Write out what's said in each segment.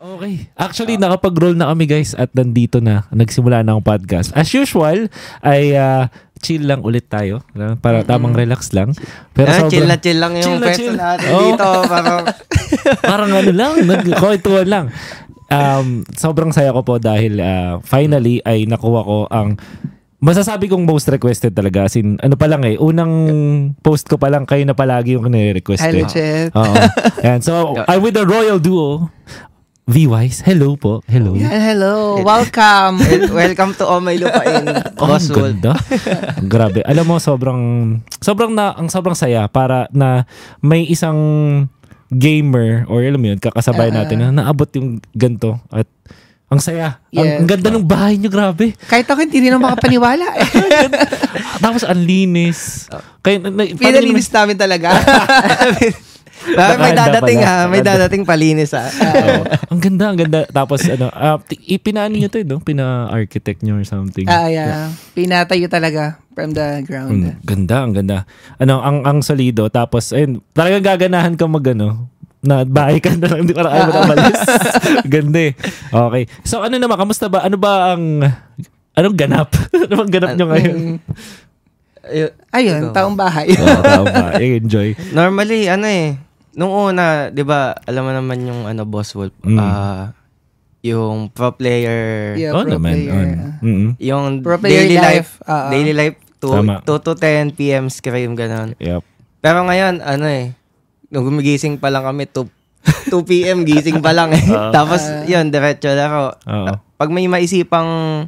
Okay. Actually, nakapag-roll na kami guys at nandito na. Nagsimula na ang podcast. As usual, ay ah, chill lang ulit tayo. Para tamang relax lang. Pero Ah, chill na chill lang yung Chill na pwesto chill. natin Oo. dito. Parang, parang ano lang, nagkwentuhan lang. Um, sobrang saya ko po dahil ah, finally ay nakuha ko ang masasabi kong most requested talaga. As in, ano pa lang eh, unang post ko pa lang, kayo na palagi yung nire-request Hi, eh. Luchet. Oo. Yan. So, I'm with the royal duo, V-Wise. Hello po. Hello. Yeah, hello. Welcome. wel- welcome to Oh My Lupain, Oh, ang ganda. Grabe. Alam mo, sobrang, sobrang na, ang sobrang saya para na may isang gamer or alam mo yun, kakasabay Ah. natin na naabot yung ganto at ang saya. Ang, Yes. ang ganda ng bahay nyo, grabe. Kahit ako hindi rin makapaniwala. eh. Tapos ang linis. Kaya, na, Pinalinis namin talaga. Parang may dadating pala. ha, may dadating palinis ha. Oo. ang ganda, ang ganda. Tapos ano, uh, ipinaano nyo to, eh, no? Pina-architect nyo or something. Ah, yeah. Pinatayo talaga from the ground. Ang ganda, ang ganda. Ano, ang ang solido tapos ayun, talagang gaganahan ka mag ano, na bahay ka na lang, hindi para ayaw mo na umalis. Ganda eh. Okay. So ano naman, kamusta ba? Ano ba ang, anong ganap? ano bang ganap nyo ngayon? Mm. Ayun. Ayun, taong bahay. Oo, tama. Enjoy. Normally, ano eh, nung una, di ba, alam mo naman yung ano, Boss Wolf, Mm. ah, yung pro player, Yeah, Oo pro naman. player. on. Mm-mm. yung Pro player daily life, life, oo. daily life, 2 Tama. to 10 p.m. scream, ganun. Yep. Pero ngayon, ano eh, nung gumigising pa lang kami, 2, 2 p.m. gising pa lang eh. Tapos, yun, diretso laro. Oo. Pag may maisipang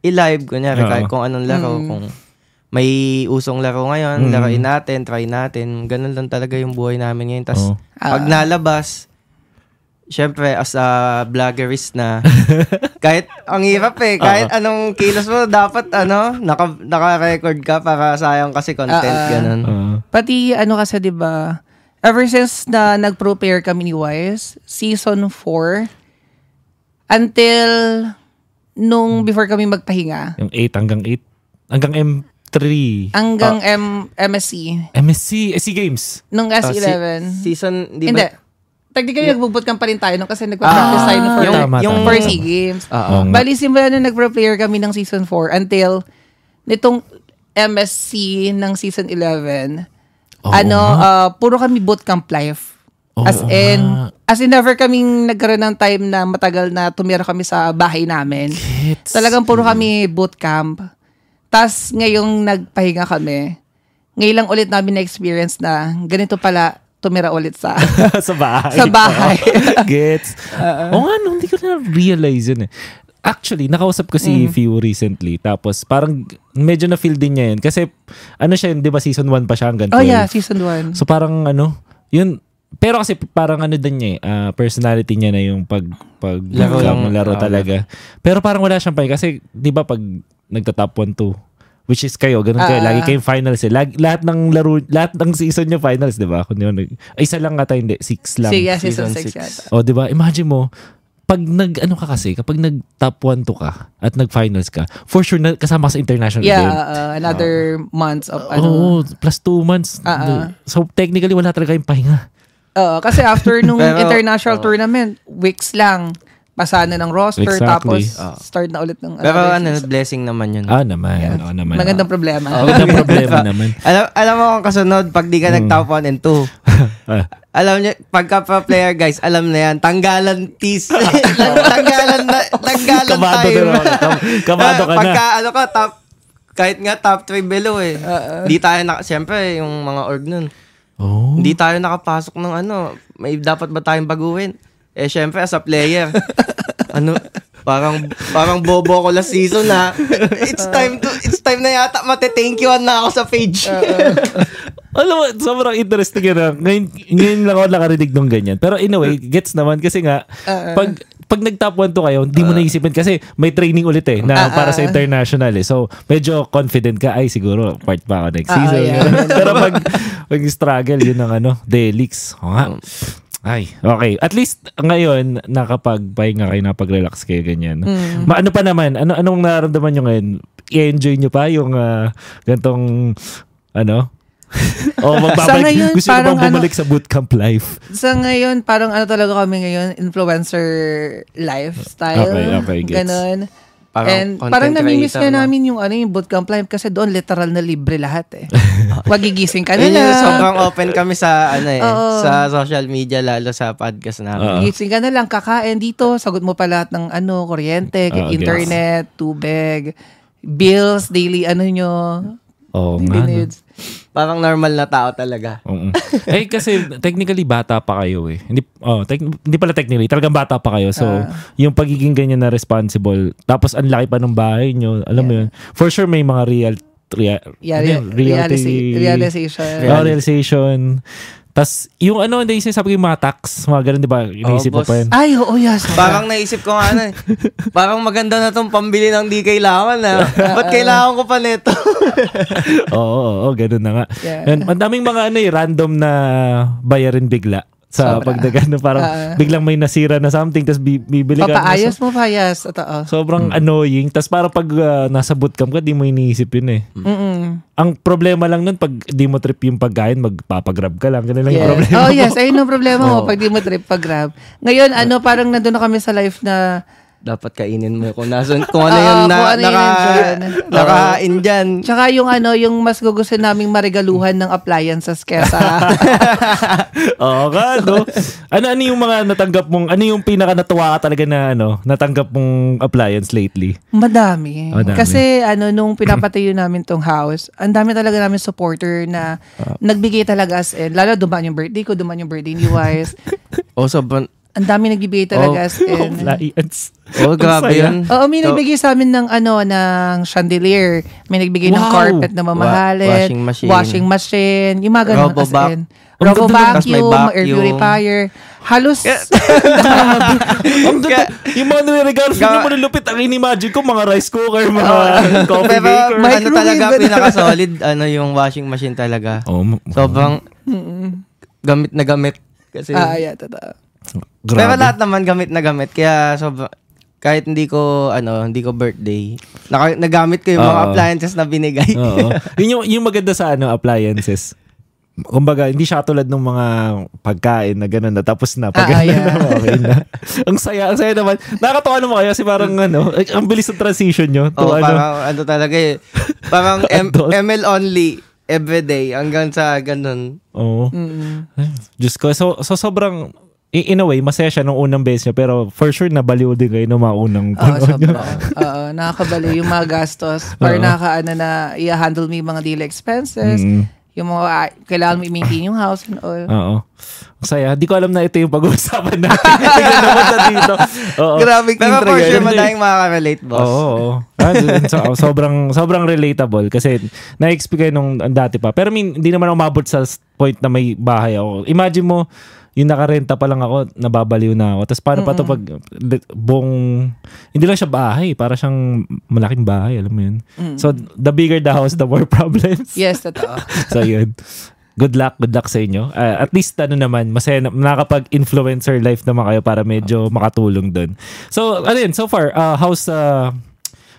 i-live, kunyari, Oo. kahit kung anong laro, Mm. kung may usong laro ngayon, Mm. laruin natin, try natin. Ganun lang talaga yung buhay namin ngayon. Tapos, Oo. pag nalabas, syempre, as a vloggerist na, kahit, ang hirap eh, kahit anong kilos mo, dapat, ano, naka, naka-record ka para sayang kasi content, Ah, ah. ganun. Oo. Pati ano kasi 'di ba? Ever since na nag-prepare kami ni Wise, season 4 until nung before kami magpahinga, yung 8 hanggang 8. Hanggang M3. hanggang M MSC, MSC, SC Games. nung Ah, S11. si- season, di Hindi. ba? Technically, nagbo-bootcamp pa rin tayo nung kasi nagpa-practice tayo nung for, yung, Tama, yung, for SEA Games. Oo. Oo nga. Bali, simula nung nag-prepare kami ng season 4 until nitong MSC ng season 11, Oo ano, uh, puro kami bootcamp life. Oo as in, nga. as in never kaming nagkaroon ng time na matagal na tumira kami sa bahay namin. Talagang puro kami bootcamp. Tapos ngayong nagpahinga kami, ngayon lang ulit namin na-experience na ganito pala tumira ulit sa sa bahay. sa bahay. Gets. Oo nga, no, hindi ko na realize yun eh. Actually, nakausap ko Mm. si Fiu recently. Tapos parang medyo na-feel din niya yun. Kasi ano siya yun, di ba season 1 pa siya hanggang 12. oh yeah, season 1. So parang ano, yun, pero kasi parang ano din niya eh, ah, personality niya na yung pag, pag Laro laro, lang. laro Ah, talaga. Pero parang wala siyang pahinga kasi di ba pag nagta-top 1 2 which is kayo, ganun kayo. Ah. Lagi kayong finals eh. Lag, lahat ng laro, lahat ng season niyo finals, di ba? Kung ay, isa lang ata, hindi. Six lang. So yeah, season Season 6 six. yata. O, di ba? Imagine mo, pag nag, ano ka kasi, kapag nag top 1 to ka at nag finals ka, for sure na kasama ka sa international Yeah, game. uh, another months of ano. Oo, plus 2 months. Ah, ah. So, technically, wala talaga yung pahinga. Oo, kasi after nung Pero, international oo. tournament, weeks lang. Pasa na ng roster, Exactly. tapos Oo. start na ulit ng Pero ano, blessing naman yun. Ah, naman. Oo naman. Magandang problema. Oo, Magandang problema naman. alam, alam mo kung kasunod, pag di ka nag-top 1 and 2, Ah, alam niyo, pagka pro player guys, alam na yan, tanggalan tease. tanggalan na, tanggalan Kabado tayo. na naman. Kam- kabado ka na. Pagka ano ka, top, kahit nga top 3 below eh. Hindi tayo na, siyempre, yung mga org nun, oh. hindi tayo nakapasok ng ano, may dapat ba tayong baguhin? Eh, syempre, as a player, ano, parang, parang bobo ko last season na, it's time to, it's time na yata mate-thank you na ako sa page. Alam mo, sobrang interesting yun. ah. Ngayon, ngayon lang ako nakarinig ng ganyan. Pero in a way, gets naman kasi nga, pag pag nag-top 1 to kayo, hindi mo naisipin kasi may training ulit eh na Ah, para sa international eh. So, medyo confident ka, ay siguro part pa ako next Ah, season. yeah. Pero pag, pag struggle, yun ang ano, Delix. O nga. Ay, okay. At least ngayon, nakapagpahinga kayo, napag-relax kayo, ganyan. Ma- ano pa naman? Ano, anong nararamdaman nyo ngayon? I-enjoy nyo pa yung ah, gantong, ano, oh, magbabalik. Sa ngayon, Gusto ko parang bang bumalik sa bootcamp life? Sa ngayon, parang ano talaga kami ngayon, influencer lifestyle. Okay, okay, gets. Ganon. Parang And parang namimiss no? namin yung ano yung bootcamp life kasi doon literal na libre lahat eh. Magigising ka na Yun yung lang. sobrang open kami sa ano eh, Oo. sa social media lalo sa podcast namin. Oo. Gising ka na lang, kakain dito, sagot mo pa lahat ng ano, kuryente, Ah, internet, tubig, bills, daily ano nyo, Oo nga. no. needs. Parang normal na tao talaga. Oo. eh kasi technically bata pa kayo eh. Hindi oh, tec- hindi pala technically, talagang bata pa kayo. So, Ah. yung pagiging ganyan na responsible, tapos ang laki pa ng bahay nyo, alam mo yun. For sure may mga real rea- Yeah, ano rea- reality realization. Oh, realization. Tapos, yung ano, hindi sabi ko yung mga tax, mga ganun, di ba? Iniisip mo boss. pa yun. Ay, oo, yes. Parang naisip ko nga ano eh. Parang maganda na tong pambili ng di kailangan na. Ba't kailangan ko pa nito? Oo, oo, oo, ganun na nga. Yeah. And, ang daming mga ano eh, random na bayarin bigla sa Sobra. pagdagan. Parang Ah. biglang may nasira na something, tapos bi- bibili ka. na- Papaayos mo pa, yes. Totoo. Sobrang annoying. Tapos parang pag ah, nasa bootcamp ka, di mo iniisip yun eh. Mm-mm. Ang problema lang nun, pag di mo trip yung pagkain, magpapagrab ka lang. Ganun lang yung Yes. problema Oh, mo. yes. Ayun ang problema mo pag di mo trip pag grab. Ngayon, ano, parang nandun na kami sa life na Dapat kainin mo kung nasun, kung ano Oo, yung na, kung ano yun naka, nandyan. nakain dyan. Tsaka yung ano, yung mas gugusto naming marigaluhan ng appliances kesa Oo nga, no? Ano, ano yung mga natanggap mong, ano yung pinaka natuwa ka talaga na, ano, natanggap mong appliance lately? madami. Madami. Kasi ano, nung pinapatayo namin tong house, ang dami talaga namin supporter na Ah. nagbigay talaga as in. Lalo dumaan yung birthday ko, dumaan yung birthday ni Wise. Oh, sobrang, Ang dami nagbibigay talaga as in. Appliance. oh, grabe yun. Oo, may So, nagbigay sa amin ng ano, ng chandelier. May nagbigay ng Wow! carpet na mamahalin. Wa- washing machine. Washing machine. Yung mga ganun in. Ang Robo vacuum, air purifier. Halos, Ang ganda. yung mga niregalo Ga- mo nilupit, ang in-imagine ko, mga rice cooker, mga coffee Pero maker. ano Microwave, talaga, pinaka-solid, ano yung washing machine talaga. Oh, Sobrang gamit na gamit. Kasi, ah, yeah, totoo. Grabe. pero lahat naman gamit na gamit. Kaya sobrang, kahit hindi ko, ano, hindi ko birthday, naka, nagamit ko yung mga Oo. appliances na binigay. Oo. Yun yung, yung maganda sa ano, appliances. Kumbaga, hindi siya tulad ng mga pagkain na gano'n na tapos na. Pag Ah, ganun yeah. na, okay na. ang saya, ang saya naman. Nakakatawa naman kayo kasi parang ano, eh, ang bilis ng transition nyo. To, Oo, ano, parang ano talaga eh. Parang M- Adult. ML only everyday hanggang sa ganun. Oo. Mm-mm. Diyos ko. So, so sobrang, in a way, masaya siya nung unang beses niya. Pero for sure, nabaliw din kayo nung mga unang panahon sobra. Oo, nakakabali yung mga gastos. Para Oo. nakakaano na i-handle mo yung mga daily expenses. Mm. Yung mga, ah, kailangan mo i-maintain yung house and all. Oo. Saya. Di ko alam na ito yung pag-uusapan natin. Tingnan naman na dito. Oo. Grabe Pero intro for sure, madaming makaka-relate, boss. Oo. oo. Ah, so- sobrang sobrang relatable kasi na-expect ko nung dati pa. Pero I mean, hindi naman umabot sa point na may bahay ako. Imagine mo, yung nakarenta pa lang ako, nababaliw na ako. Tapos paano pa to pag buong, hindi lang siya bahay, para siyang malaking bahay, alam mo yun. So, the bigger the house, the more problems. Yes, totoo. so, yun. Good luck, good luck sa inyo. Ah, at least ano naman, masaya na, nakakapag-influencer life naman kayo para medyo makatulong doon. So, ano yun, so far, uh, how's uh,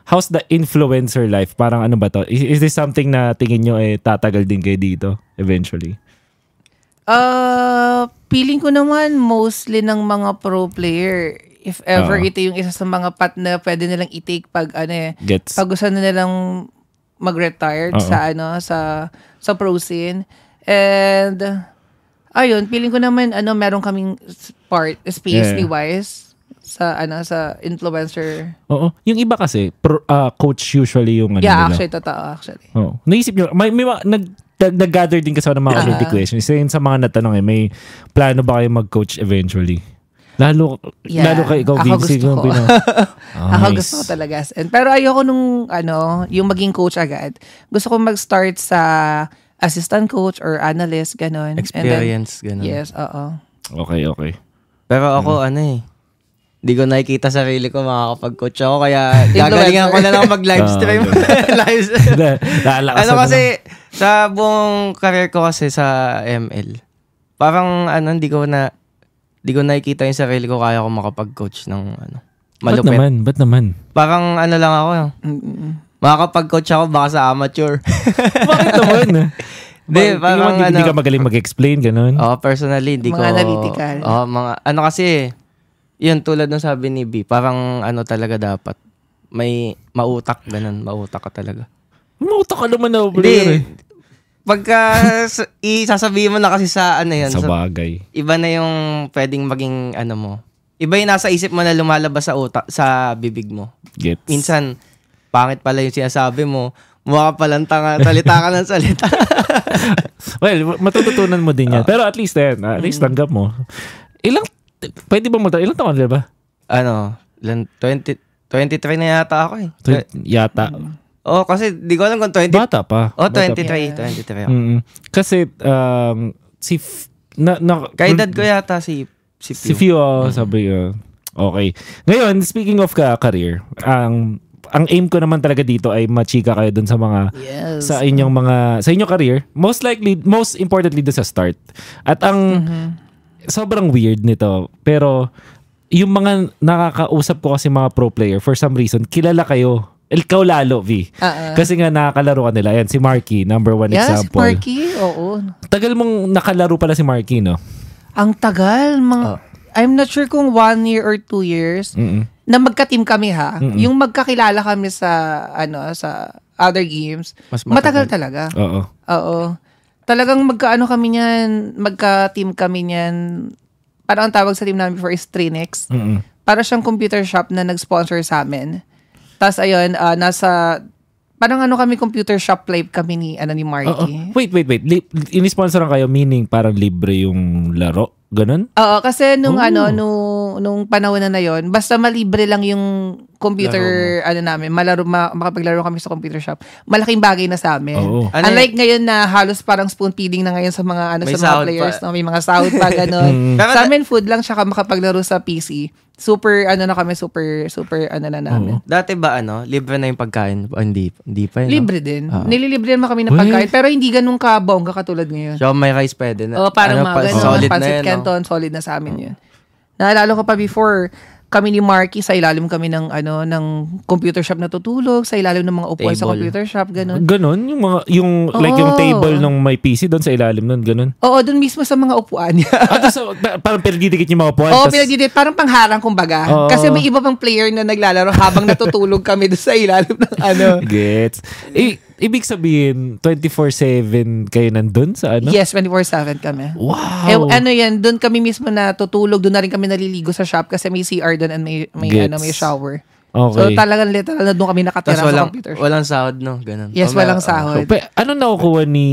how's the influencer life? Parang ano ba to? Is, is this something na tingin nyo eh tatagal din kayo dito eventually? Uh, feeling ko naman mostly ng mga pro player. If ever Oo. ito yung isa sa mga pat na pwede nilang i-take pag ano eh, Gets? pag gusto na nilang mag-retired Oo. sa ano sa sa pro scene. And ayun, feeling ko naman ano meron kaming part space Yeah. Wise sa ano sa influencer. Oo. Yung iba kasi, pro, ah, coach usually yung ano yeah, nila. actually totoo actually. Oo. Naisip nyo, may, may nag, nag-gather din kasi ako ng mga Ah. community questions. Isa yun sa mga natanong eh, may plano ba kayo mag-coach eventually? Lalo, Yeah. lalo kay ikaw, Ako Vinci, gusto yung ko. pina- Ako Nice. gusto ko talaga. Pero ayoko nung, ano, yung maging coach agad. Gusto ko mag-start sa assistant coach or analyst, ganun. And then- Experience, ganun. yes, oo. Okay, okay. Pero ako, Hmm. ano eh, hindi ko nakikita sarili ko makakapag-coach ako, kaya gagalingan ko na lang mag-live stream. Live Naalakasan ano kasi, sa buong career ko kasi sa ML, parang ano, hindi ko na, hindi ko nakikita yung sarili ko kaya ko makapag-coach ng ano, na- Ba't malupit. naman? Ba't naman? Parang ano lang ako, Mm-mm. makakapag-coach ako baka sa amateur. Bakit naman? Hindi, parang hindi, hindi ano- ka magaling mag-explain, ganun. Oh, personally, hindi ko... Mga analytical. Oh, mga... Ano kasi, yun, tulad ng sabi ni B, parang ano talaga dapat. May mautak, ganun. Mautak ka talaga. Mauta ka naman na player eh. Pagka isasabihin mo na kasi sa ano yun, Sa sa- bagay. iba na yung pwedeng maging ano mo. Iba yung nasa isip mo na lumalabas sa utak, sa bibig mo. Gets. Minsan, pangit pala yung sinasabi mo. Mukha ka palang tanga, salita ka ng salita. Well, matututunan mo din yan. Ah. Pero at least, eh, at least Mm. tanggap mo. Ilang, pwede ba mo, ilang taon na ba? ano, ilan, 20, 23 na yata ako eh. Tw- Yata. Oh, kasi di ko alam kung 20. Bata pa. oh, Bata 23, pa. 23 ako. Mm. Kasi, um, si, F- na, na, Kaedad ko yata si si Si Pew. Fio, oh, sabi ko. Okay. Ngayon, speaking of ka career, ang ang aim ko naman talaga dito ay machika kayo dun sa mga Yes. sa inyong mga sa inyong career. Most likely, most importantly dun sa start. At ang sobrang weird nito, pero yung mga nakakausap ko kasi mga pro player, for some reason, kilala kayo. Ikaw lalo, V. Ah, ah. Kasi nga nakakalaro ka nila. Yan, si Marky, number one Yes, example. Marky. Oo. Tagal mong nakalaro pala si Marky, no? Ang tagal. Mga, I'm not sure kung one year or two years Mm-mm. na magka-team kami ha. Yung magkakilala kami sa ano sa other games. Mas matagal. matagal. talaga. Oo. Oo. Talagang magkaano kami niyan, magka-team kami niyan. Parang ang tawag sa team namin before is Trinix. Mm-mm. Para siyang computer shop na nag-sponsor sa amin. Tapos ayun, ah, nasa parang ano kami computer shop live kami ni ano ni. Marky. Wait, wait, wait. Li- inisponsoran kayo meaning parang libre yung laro? Ganun? Oo, kasi nung Oh. ano, nung, nung panahon na na yon, basta malibre lang yung computer, ano namin, malaro, ma, makapaglaro kami sa computer shop. Malaking bagay na sa amin. Oo. Ano Unlike ngayon na halos parang spoon feeding na ngayon sa mga ano May sa mga players, pa. no? may mga sahod pa ganun. Sa amin food lang siya makapaglaro sa PC. Super ano na kami, super super ano na namin. Dati ba ano, libre na yung pagkain? O, hindi, hindi pa yun. no? Libre din. Oo. Nililibre naman kami ng Uy. pagkain, pero hindi ganun ka bongga katulad ngayon. So, may rice pwede na. Oo, parang ano, mga pa- ganun. solid na Pancit yan. no? Canton, solid na sa amin yun. Naalala ko pa before, kami ni Marky sa ilalim kami ng ano ng computer shop natutulog, sa ilalim ng mga upuan sa computer shop, ganun. Ganun? Yung mga, yung, like yung Oo. table nung may PC doon sa ilalim nun, ganun? Oo, dun mismo sa mga upuan niya. Ah, so, pa- parang pinagdidikit yung mga upuan. Oo, tas- pinagdidit. Parang pangharang kumbaga. Oo. Kasi may iba pang player na naglalaro habang natutulog kami doon sa ilalim ng ano. Gets. I, ibig sabihin, 24-7 kayo nandun sa ano? Yes, 24-7 kami. Wow. Eh, ano yan, doon kami mismo natutulog, doon na rin kami naliligo sa shop kasi may CR doon and may, may, Gets. ano, may shower. okay. So talagang literal na doon kami nakatira Tapos sa walang, computer shop. walang sahod, no? Ganun. Yes, walang oh. sahod. So, pe, ano nakukuha ni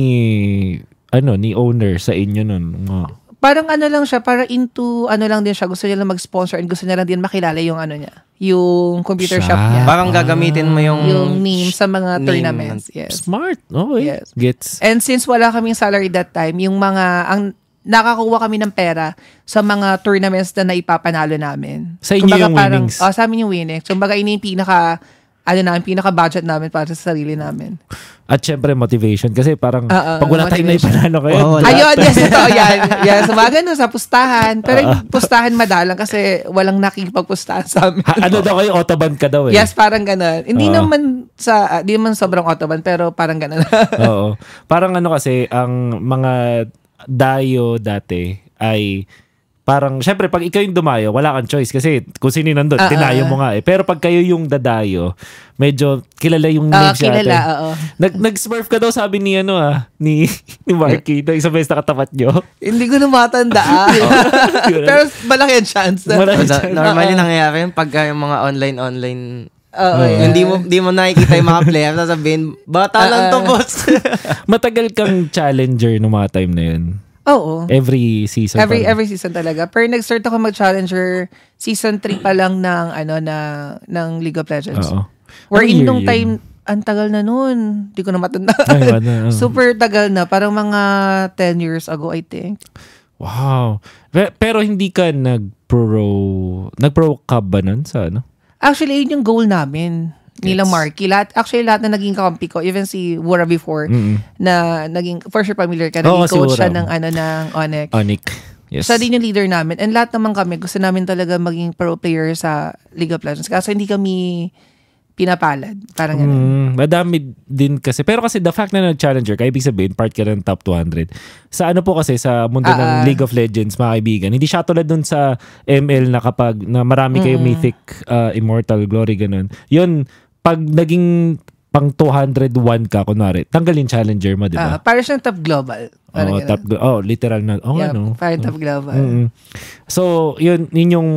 ano ni owner sa inyo nun? Mga, Parang ano lang siya, para into, ano lang din siya, gusto niya lang mag-sponsor and gusto niya lang din makilala yung ano niya, yung computer Siya. shop niya. Parang gagamitin mo yung... yung name sa mga name tournaments. Yes. smart. Okay. Yes. Gets. And since wala kaming salary that time, yung mga, ang nakakuha kami ng pera sa mga tournaments na naipapanalo namin. Sa inyo yung parang, winnings? Oh, sa amin yung winnings. Kumbaga, ini yung pinaka, ano namin, pinaka-budget namin para sa sarili namin. At syempre, motivation. Kasi parang, Ah, ah, pag wala tayong naipanalo kayo, Oh, wala. Ayun, yes, ito, yan. Yan, sa mga ganun, sa pustahan. Pero yung pustahan madalang kasi walang nakikipagpustahan sa amin. Ha- ano daw kayo, autoban ka daw eh. Yes, parang ganun. Hindi Oo. naman sa, ah, di naman sobrang autoban, pero parang ganun. Oo. Parang ano kasi, ang mga dayo dati ay parang, syempre, pag ikaw yung dumayo, wala kang choice kasi kung sino yung nandun, Ah, tinayo ah. mo nga eh. Pero pag kayo yung dadayo, medyo kilala yung Ah, names kilala, natin. oo. Nag, nag-smurf ka daw, sabi ni ano ah, ni, ni Marky, na isang beses nakatapat nyo. Hindi ko na matandaan. pero malaki ang chance. na- Malaki. Na- normally nangyayari yun pagka yung mga online-online Oo, Oo. yeah. Hindi mo di mo nakikita yung mga player sasabihin, bata lang to, boss. Matagal kang challenger no mga time na yun. Oo. Every season. Every parang. every season talaga. Pero nag-start ako mag-challenger season 3 pa lang ng ano na ng League of Legends. Oo. Where Anong in nung time ang tagal na noon. Hindi ko na matanda. Ay, ano, ano. Super tagal na. Parang mga 10 years ago, I think. Wow. Pe- Pero hindi ka nag-pro, nag-pro cup ba nun sa ano? Actually, yun yung goal namin. Nila. Marky. Lahat, actually, lahat na naging kakampi ko, even si Wura before, Mm-mm. na naging, for sure familiar ka, Oo, naging si coach siya Wura. ng, ano, ng Onyx. Onic. Yes. Siya din yung leader namin. And lahat naman kami, gusto namin talaga maging pro player sa League of Legends. Kaso hindi kami pinapalad. Parang ganun. Mm, madami din kasi. Pero kasi the fact na nag-challenger ka, ibig sabihin, part ka ng top 200. Sa ano po kasi, sa mundo Ah, ng ah. League of Legends, mga kaibigan, hindi siya tulad dun sa ML na kapag na marami kayo mythic, uh, immortal, glory, ganun. Yun, pag naging pang 201 ka, kunwari, tanggalin challenger mo, di ba? parang siyang top global. Parang Oo, ganun. top, oh, literal na. Oh, Yeah, ano. parang top global. Mm-mm. So, yun, yun yung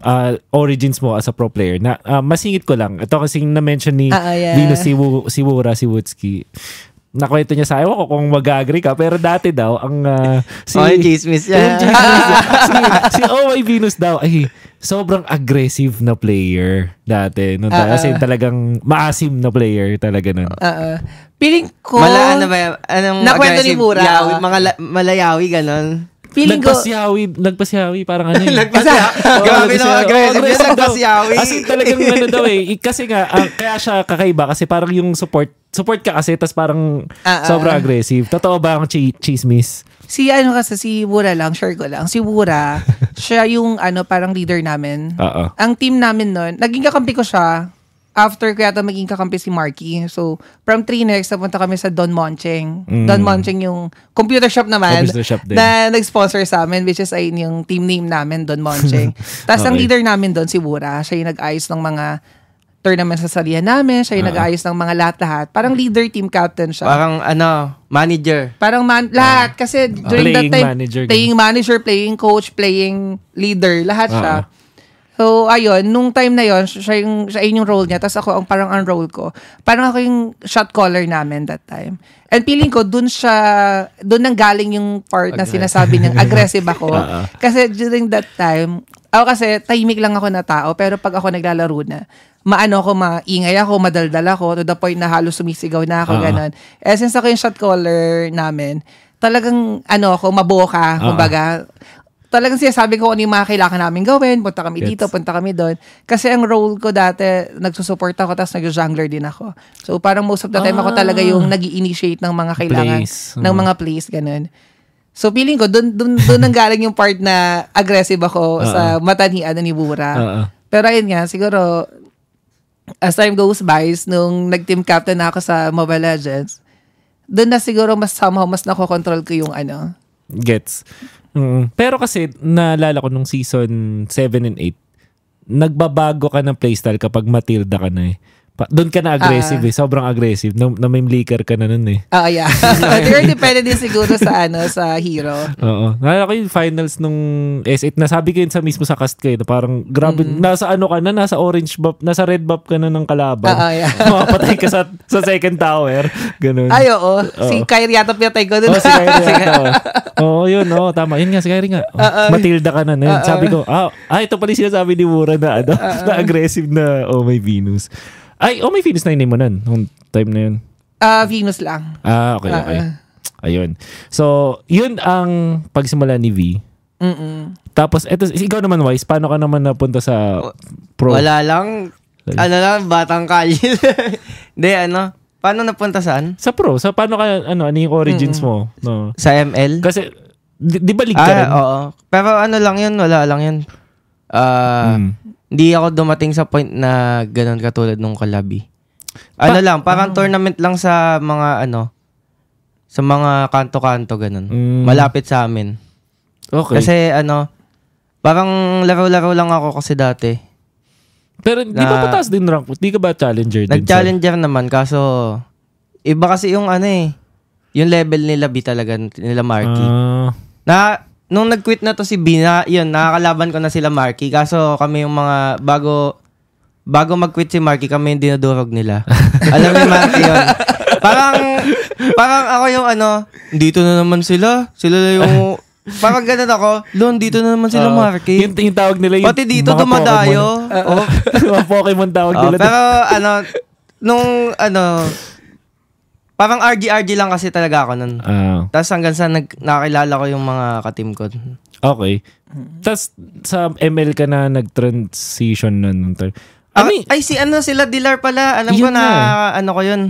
uh, origins mo as a pro player. Na, uh, masingit ko lang. Ito kasi na-mention ni ah, yeah. Venus si, Wu, si Wura, si Woodsky. Nakwento niya sa ewan ko kung mag-agree ka. Pero dati daw, ang uh, si... Oh, yung chismis yung niya. chismis- si, si OY Venus daw, ay, sobrang aggressive na player dati. No, Ah, ah. Kasi talagang maasim na player talaga nun. Oo. Feeling ko, Mala, ano ba yan? Anong Nakwento ni? Mura, Yawi, oh. mga la- malayawi, ganon. feeling ko, Nagpasyawi, nagpasyawi, parang ano eh. Nagpasyawi. Grabe na aggressive yan, nagpasyawi. As in talagang ano daw eh. Kasi nga, ang- kaya siya kakaiba kasi parang yung support, support ka kasi tas parang ah. sobrang aggressive. Totoo ba ang chi- chismis? si ano kasi, si Wura lang, share ko lang. Si Wura, siya yung ano, parang leader namin. Oo. Ang team namin nun, naging kakampi ko siya after ko yata maging kakampi si Marky. So, from Trinex, napunta kami sa Don Moncheng. Mm. Don Moncheng yung computer shop naman Computer shop din. na nag-sponsor sa amin, which is ay yung team name namin, Don Moncheng. Tapos ang Okay. leader namin doon, si Wura. Siya yung nag-ayos ng mga tournament sa salihan namin. Siya yung Ah. nag-ayos ng mga lahat-lahat. Parang leader team captain siya. Parang, ano, manager. Parang man, lahat. Kasi during that Playing time, manager, ganun. playing manager, playing coach, playing leader, lahat siya. Oo. So, ayun, nung time na yon siya yung, siya yun yung role niya. Tapos ako, ang parang ang role ko, parang ako yung shot caller namin that time. And feeling ko, dun siya, dun nang galing yung part na sinasabi niyang aggressive ako. Oo. kasi during that time, ako kasi, tahimik lang ako na tao, pero pag ako naglalaro na, maano ako, maingay ako, madaldal ako, to the point na halos sumisigaw na ako, Oo. ganun. Eh, since ako yung shot caller namin, talagang, ano ako, maboka, Oo. kumbaga, talagang sinasabi ko ano yung mga kailangan namin gawin, punta kami dito, Gets. punta kami doon. Kasi ang role ko dati, nagsusupport ako, tapos nag-jungler din ako. So, parang most of the time ako talaga yung nag initiate ng mga kailangan, Plays. ng mga plays, ganun. So, feeling ko, dun, dun, dun ang galing yung part na aggressive ako sa mata ni, ano, ni Bura. Oo. Pero ayun nga, siguro, as time goes by, nung nag-team captain na ako sa Mobile Legends, doon na siguro mas somehow mas nakokontrol ko yung ano. Gets. Mm. Pero kasi, naalala ko nung season 7 and 8, nagbabago ka ng playstyle kapag Matilda ka na eh. Pa- doon ka na aggressive Ah. eh. Sobrang aggressive. Na, na may licker ka na nun eh. Ah, yeah. Pero depende din siguro sa ano, sa hero. Oo. Naalala ko yung finals nung S8. Nasabi ko yun sa mismo sa cast kayo. Na parang grabe. Nasa ano ka na. Nasa orange buff. Nasa red buff ka na ng kalaban. Ah, ah, yeah. Makapatay ka sa, sa second tower. Ganun. Ay, oo. Si Kyrie yata pinatay ko dun. Oo, si Kyrie yata. Oo, yun. Oo, tama. Yun nga, si Kyrie nga. Oh, Matilda ka na. Yun, sabi ko, ah, ah, ito pala sinasabi ni Mura na, ano, na aggressive na, oh, may Venus. Ay, oh, may Venus na yun mo nun. Nung time na yun. Ah, Venus lang. Ah, okay, okay. Ayun. So, yun ang pagsimula ni V. Mm-mm. Tapos, eto, ikaw naman, Wise, paano ka naman napunta sa pro? Wala lang. Ano lang, batang kalye. Hindi, ano. Paano napunta saan? Sa pro? Sa paano ka, ano, ano yung origins mo? No. Sa ML? Kasi, di, di ba league ka Ah, rin? oo. Pero ano lang yun, wala lang yun. Ah, Mm. Hindi ako dumating sa point na ganun katulad nung kalabi. Ano Pa- lang, parang tournament lang sa mga ano, sa mga kanto-kanto ganun. Mm. Malapit sa amin. Okay. Kasi ano, parang laro-laro lang ako kasi dati. Pero di ba pataas din rank? Di ka ba challenger din? Nag-challenger naman kaso iba kasi yung ano eh, yung level nila B talaga nila Marky. Ah, Na nung nag-quit na to si B na, yun, nakakalaban ko na sila Marky. Kaso kami yung mga bago bago mag-quit si Marky, kami yung dinudurog nila. Alam yung Marky yun. Parang parang ako yung ano, dito na naman sila. Sila na yung parang ganun ako. Lon, dito na naman sila ah, Marky. Yung, yung tawag nila yung Pati dito mga dumadayo. Oh. Pokemon. mga Pokemon tawag Oh, nila. pero ano, nung ano, parang RG-RG lang kasi talaga ako nun. Ah, Tapos hanggang sa nag, nakakilala ko yung mga katim ko. okay. Tapos sa ML ka na nag-transition na nung turn. Ah, ay, si ano, sila Dilar pala. Alam ko Yun na, nga ano ko yun.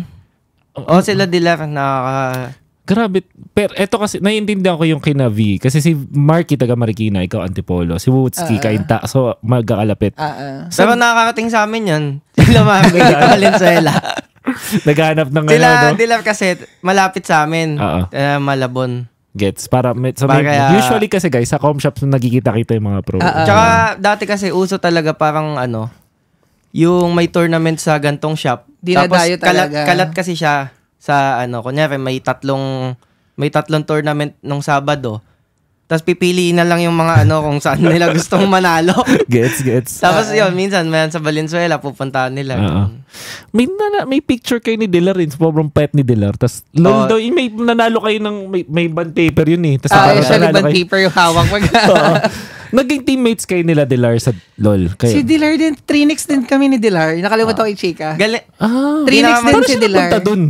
Oh, sila Dilar, nakaka... Grabe. Pero eto kasi, naiintindihan ko yung kina V. Kasi si Marky taga Marikina, ikaw Antipolo. Si Wutski, Ah. kainta. So, magkakalapit. Ah, ah. Pero nakakarating sa amin yan. Sila ito Valenzuela. Naghahanap ng Sila, ano, no? sila kasi malapit sa amin. Oo. Eh, Malabon. Gets. Para, may, so may- Para- usually kasi guys, sa com shops, nagkikita-kita yung mga pro. Ah, ah. Tsaka dati kasi uso talaga parang ano, yung may tournament sa gantong shop. Dinadayo kalat, talaga. kalat kasi siya sa ano, kunyari may tatlong may tatlong tournament nung Sabado. Tapos pipiliin na lang yung mga ano kung saan nila gustong manalo. Gets, gets. Tapos yun, minsan may sa Valenzuela, pupuntahan nila. Oo. May, nana, may picture kayo ni Dilar rin. Sobrang pet ni Dilar. Tapos, lol Oo. daw, may nanalo kayo ng, may, may band paper yun eh. Tapos, Ah, parang usually band kayo. paper yung hawak. Oo. Naging teammates kayo nila Dilar sa LOL. Kayo. si Dilar din, Trinix din kami ni Dilar. Nakalimutan ko yung chika. Gali, ah, Trinix din paano si siya Dilar. napunta dun?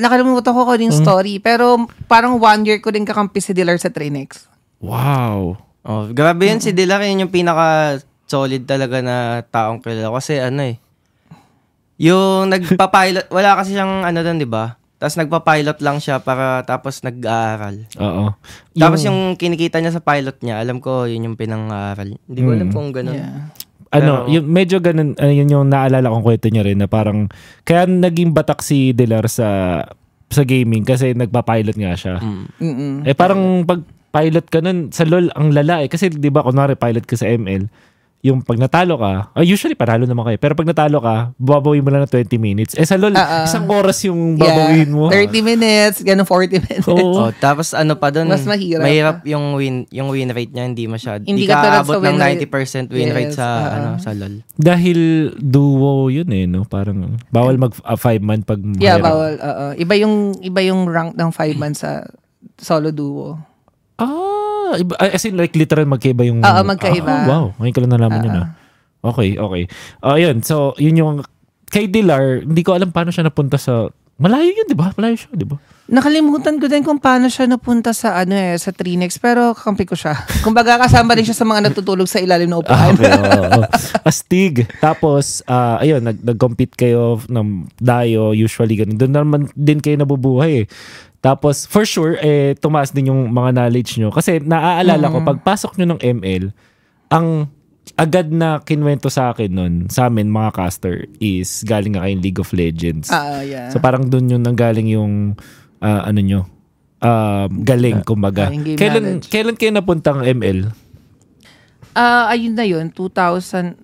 Nakalimutan ko ko yung story. Pero parang one year ko din kakampi si Dilar sa Trinix. Wow. oh, grabe yun si Dilar, yun yung pinaka solid talaga na taong kilala. Kasi ano eh, yung nagpa-pilot, wala kasi siyang ano doon, di ba? Tapos nagpa-pilot lang siya para tapos nag-aaral. Oo. Tapos yung kinikita niya sa pilot niya, alam ko yun yung pinang-aaral. Hindi ko alam kung ganun. Yeah. Ano, Pero- yung medyo ganun, ano, yun yung naalala kong kwento niya rin na parang, kaya naging batak si Dilar sa sa gaming kasi nagpa-pilot nga siya. Mm. Eh parang pag pilot ka nun, sa LOL ang lala eh. Kasi di ba, kunwari pilot ka sa ML, yung pag natalo ka, ah, usually panalo naman kayo, pero pag natalo ka, babawin mo lang ng 20 minutes. Eh sa LOL, ah. isang oras yung babawin mo. 30 minutes, ganun 40 minutes. Oo. Oh, tapos ano pa doon, Mas mahirap. mahirap yung win yung win rate niya hindi masyado. Hindi Hindi ka ka abot ng win rate. 90% win rate Yes, sa ah. ano sa LoL. Dahil duo yun eh, no? Parang bawal mag uh, five man pag Yeah, mahirap. bawal. oo. Iba yung iba yung rank ng 5 man sa solo duo. Ah, iba, ah, as in like literal magkaiba yung... Oo, magkaiba. Ah, wow, ngayon ko lang nalaman yun ah. Okay, okay. Ah, yun, so yun yung... Kay Dilar, hindi ko alam paano siya napunta sa... Malayo yun, di ba? Malayo siya, di ba? Nakalimutan ko din kung paano siya napunta sa ano eh, sa Trinix, pero kakampi ko siya. Kumbaga kasama din siya sa mga natutulog sa ilalim ng Ah, upuan. okay, oo, oo. Astig. Tapos, ah, ayun, nag- nag-compete kayo ng dayo, usually ganun. Doon naman din kayo nabubuhay eh. Tapos, for sure, eh, tumaas din yung mga knowledge nyo. Kasi naaalala ko, pagpasok nyo ng ML, ang agad na kinwento sa akin nun, sa amin, mga caster, is galing nga kayong League of Legends. Ah, yeah. So parang doon yun nanggaling yung ah, ano nyo, um, galing kumbaga. Kailan, knowledge. kailan kayo napuntang ML? Ah, ayun na yun, 2018?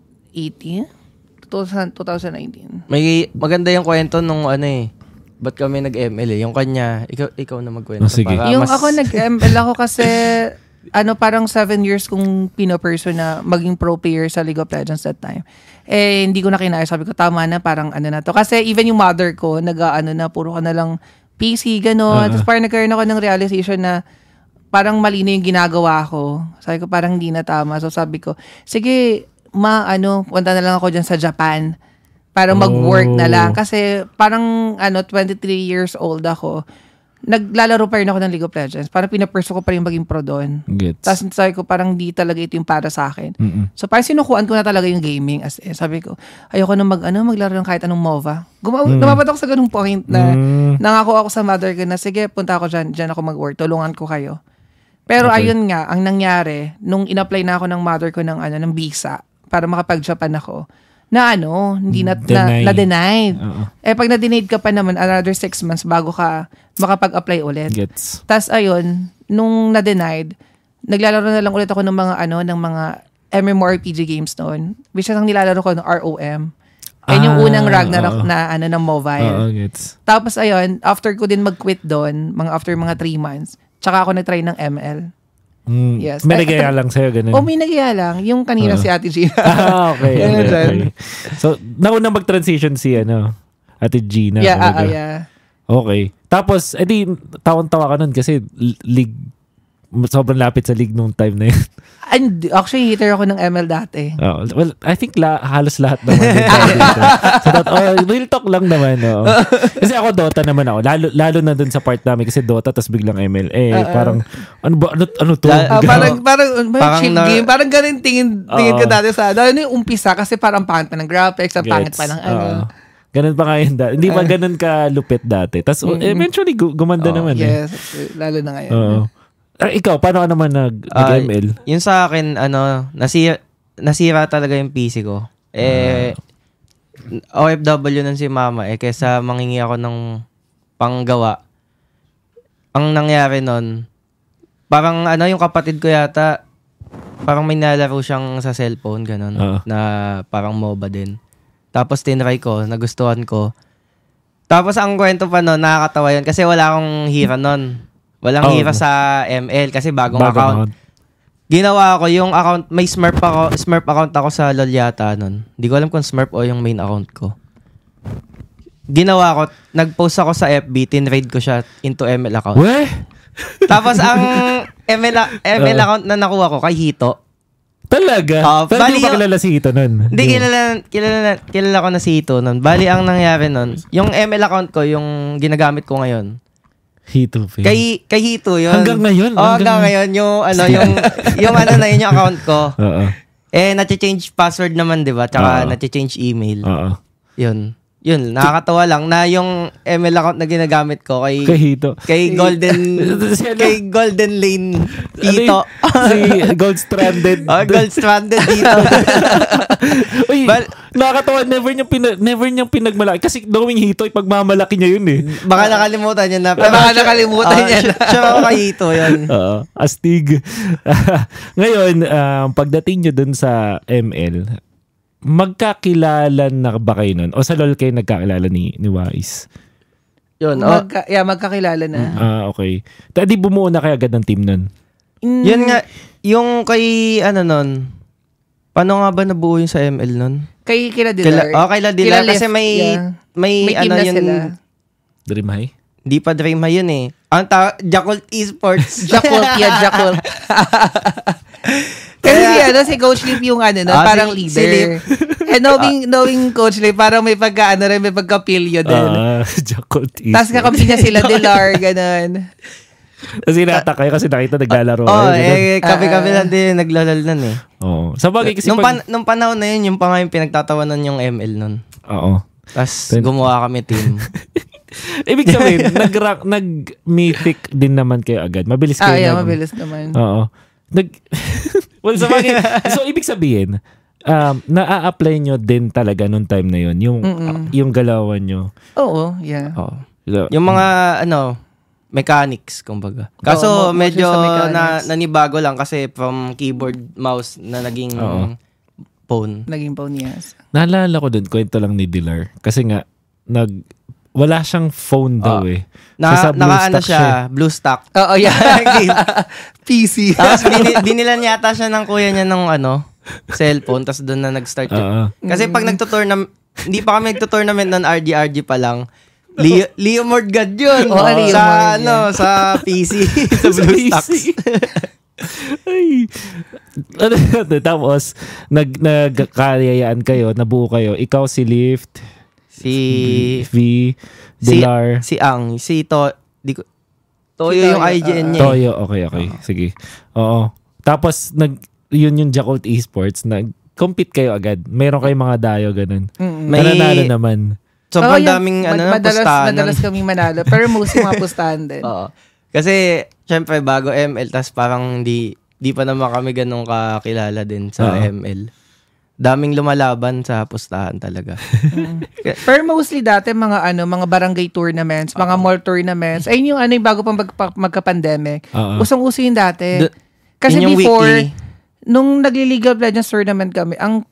2000, 2019. May maganda yung kwento nung ano eh. Ba't kami nag-ML eh? Yung kanya, ikaw, ikaw na magkwento. Oh, sige. para yung mas- ako nag-ML ako kasi ano parang seven years kong pino-pursue na maging pro player sa League of Legends that time. Eh, hindi ko na kinaya. Sabi ko, tama na, parang ano na to. Kasi even yung mother ko, nag-ano na, puro ka na lang PC, gano'n. Tapos parang nagkaroon ako ng realization na parang mali na yung ginagawa ko. Sabi ko, parang hindi na tama. So sabi ko, sige, ma, ano, punta na lang ako dyan sa Japan para mag-work na lang. Kasi parang, ano, 23 years old ako. Naglalaro pa rin ako ng League of Legends. Parang pinapurso ko pa rin maging pro doon. Gets. Tapos sabi ko, parang di talaga ito yung para sa akin. Mm-mm. So parang sinukuan ko na talaga yung gaming. As in, sabi ko, ayoko na mag, ano, maglaro ng kahit anong MOBA. Gumawa, Lumabot ako sa ganung point na Mm. nangako ako sa mother ko na, sige, punta ako dyan, dyan ako mag-work, tulungan ko kayo. Pero Okay. ayun nga, ang nangyari, nung in-apply na ako ng mother ko ng, ano, ng visa para makapag-Japan ako, na ano, hindi na, na, Deny. na-denied. Oo. Eh, pag na-denied ka pa naman, another six months bago ka makapag-apply ulit. Gets. Tapos ayun, nung na-denied, naglalaro na lang ulit ako ng mga ano, ng mga MMORPG games noon. Which is ang nilalaro ko ng ROM. Ayun yung Ah, unang Ragnarok oo. na ano ng mobile. Oo, gets. Tapos ayun, after ko din mag-quit doon, mga after mga 3 months, tsaka ako nag-try ng ML. Mm. Yes. May Ay, nagaya lang sa'yo, ganun. O may nagyaya lang, yung kanina si Ate Gina. ah, okay. Okay, okay. So, nauna mag-transition si, ano, Ate Gina. yeah, ah, kumbaga. ah, yeah. Okay. Tapos, edi, tawang-tawa ka nun kasi l- league, sobrang lapit sa league nung time na yun. And actually, hater ako ng ML dati. Oo. well, I think la, halos lahat naman dito. So that, oh, real talk lang naman. oo. Kasi ako Dota naman ako. Lalo, lalo na dun sa part namin kasi Dota tapos biglang ML. Eh, parang, ano ba, ano, ano to? Ikaw- parang, parang, parang, Parang cheap na- game. Parang ganun tingin, tingin ko Oo. dati sa, lalo na yung umpisa kasi parang pangit pa ng graphics, ang pangit pa ng ano. Oo. Ganun pa nga yun dati. Hindi pa ganun ka lupit dati. Tapos Mm-mm. eventually gu- gumanda Oo, naman eh. Yes, lalo na ngayon. Oo. Ah, ikaw, paano ka naman nag, Ah, nag-ML? Yung sa akin, ano, nasira, nasira talaga yung PC ko. Eh, OFW nun si mama eh, kesa mangingi ako ng panggawa. Ang nangyari nun, parang ano, yung kapatid ko yata, parang may nalaro siyang sa cellphone, ganun, Oo. na parang MOBA din. Tapos tinry ko, nagustuhan ko. Tapos ang kwento pa nun, nakakatawa yun kasi wala akong hira nun. Walang Oh. hira sa ML kasi bagong Bagong account. account. Ginawa ko yung account, may Smurf ako, Smurf account ako sa LoL yata nun. Hindi ko alam kung Smurf o yung main account ko. Ginawa ko, nag-post ako sa FB, tinraid ko siya into ML account. Weh? Tapos ang ML, ML Uh. account na nakuha ko kay Hito. Talaga? Ah, Pero bali di ba kilala si Hito nun? Hindi, kilala, kilala, kilala ko na si Hito nun. Bali, ang nangyari nun, yung ML account ko, yung ginagamit ko ngayon, Hito. Pin. kay, kay Hito yun. Hanggang ngayon? Oo, Hanggang- hanggang ngayon, yung, ano, yung, yung ano na yun, yung account ko. Oo. Eh, nache-change password naman, di ba? Tsaka Oo. nache-change email. Oo. Yun. Yun, nakakatawa lang na yung ML account na ginagamit ko kay Kay Hito. kay Golden ano? kay Golden Lane Ano Tito. yun? si Gold Stranded. oh, Gold Stranded dito. Uy, Bal- nakakatawa. Never niyang, pina, never niyang pinagmalaki. Kasi knowing Hito, ipagmamalaki niya yun eh. Baka nakalimutan niya na. Baka nakalimutan Ah, niya siya- Siya ako kay Hito, yun. Oo. Astig. Ngayon, um, pagdating nyo dun sa ML, magkakilala na ba kayo nun? O sa LOL kayo nagkakilala ni, ni Wise? Yun, oh, Magka, yeah, magkakilala na. Ah, okay. Tadi bumuo na kayo agad ng team nun? Mm, yun nga, yung kay, ano nun, paano nga ba nabuo yung sa ML nun? Kay kila Kila, Dilar. oh, kay Kila kasi may, yeah. may, May ano yun, sila. Dream High? Hindi pa Dream High yun eh. Ang ta- Jackal Esports. Jackal, yeah, Jackal. Kasi si, ano, si Coach Lip yung ano, na, Ah, si- parang si leader. And knowing, knowing Coach Lip, parang may pagka, ano rin, may pagka-pilyo din. Ah, Tease. Tapos kakampi niya sila, Dilar, ganun. Kasi nata kayo kasi nakita naglalaro. Oo, oh, eh, kami-kami Ah, lang din naglalal nun eh. Oo. Sa bagay kasi nung, pag... pan- nung panahon na yun, yung pa nga yung pinagtatawanan yung ML nun. Oo. Tapos Then- gumawa kami team. Ibig sabihin, nag nag-mythic din naman kayo agad. Mabilis kayo. Ah, yeah, mabilis naman. Oo. Nag well, sa bagay, so ibig sabihin, um, na-apply nyo din talaga nung time na yun, yung, Mm-mm. yung galawan nyo. Oo, yeah. Oo. Yung mga, ano, mechanics, kumbaga. Kaso, Oo, medyo na, nanibago lang kasi from keyboard, mouse na naging Oo. phone. Naging ponias. Naalala ko dun, kwento lang ni Dilar. Kasi nga, nag, wala siyang phone daw Oo. eh. Na, Sa naka, ano BlueStack siya, blue stack. Oo, yeah. PC. Tapos bini- binilan yata siya ng kuya niya ng ano, cellphone, tapos doon na nag-start yun. Oo. Kasi pag nagtutournament, hindi pa kami nagtutournament ng RG-RG pa lang, Leo, Leo Mordgad yun. Oo, Leo sa, Mordgad. ano, sa PC. sa Sa BlueStacks. PC. Ay. Ano? Tapos, nag, nagkayayaan kayo, nabuo kayo. Ikaw si Lift, Si, V, Dilar, si Ang, si To, di ko, Toyo Si yung IGN ah. niya. Toyo. Okay, okay. Sige. Oo. Tapos, nag, yun yung Jackal Esports. Nag-compete kayo agad. Meron kayong mga dayo, ganun. Mm-mm. May- Nananalo naman. Sobrang yeah. daming Mad- ano, madalas, pustahan. madalas kaming manalo. Pero mostly mga pustahan din. Oo. Kasi, syempre, bago ML, tas parang di, di pa naman kami ganun kakilala din sa Oo. ML. Daming lumalaban sa pustahan talaga. Pero mostly dati mga ano, mga barangay tournaments, mga mall tournaments. Ayun yung ano yung bago pang magpa- magka-pandemic. Oo. Usong-uso yun dati. Do- Kasi before, weekly. nung nagli-League of Legends tournament kami, ang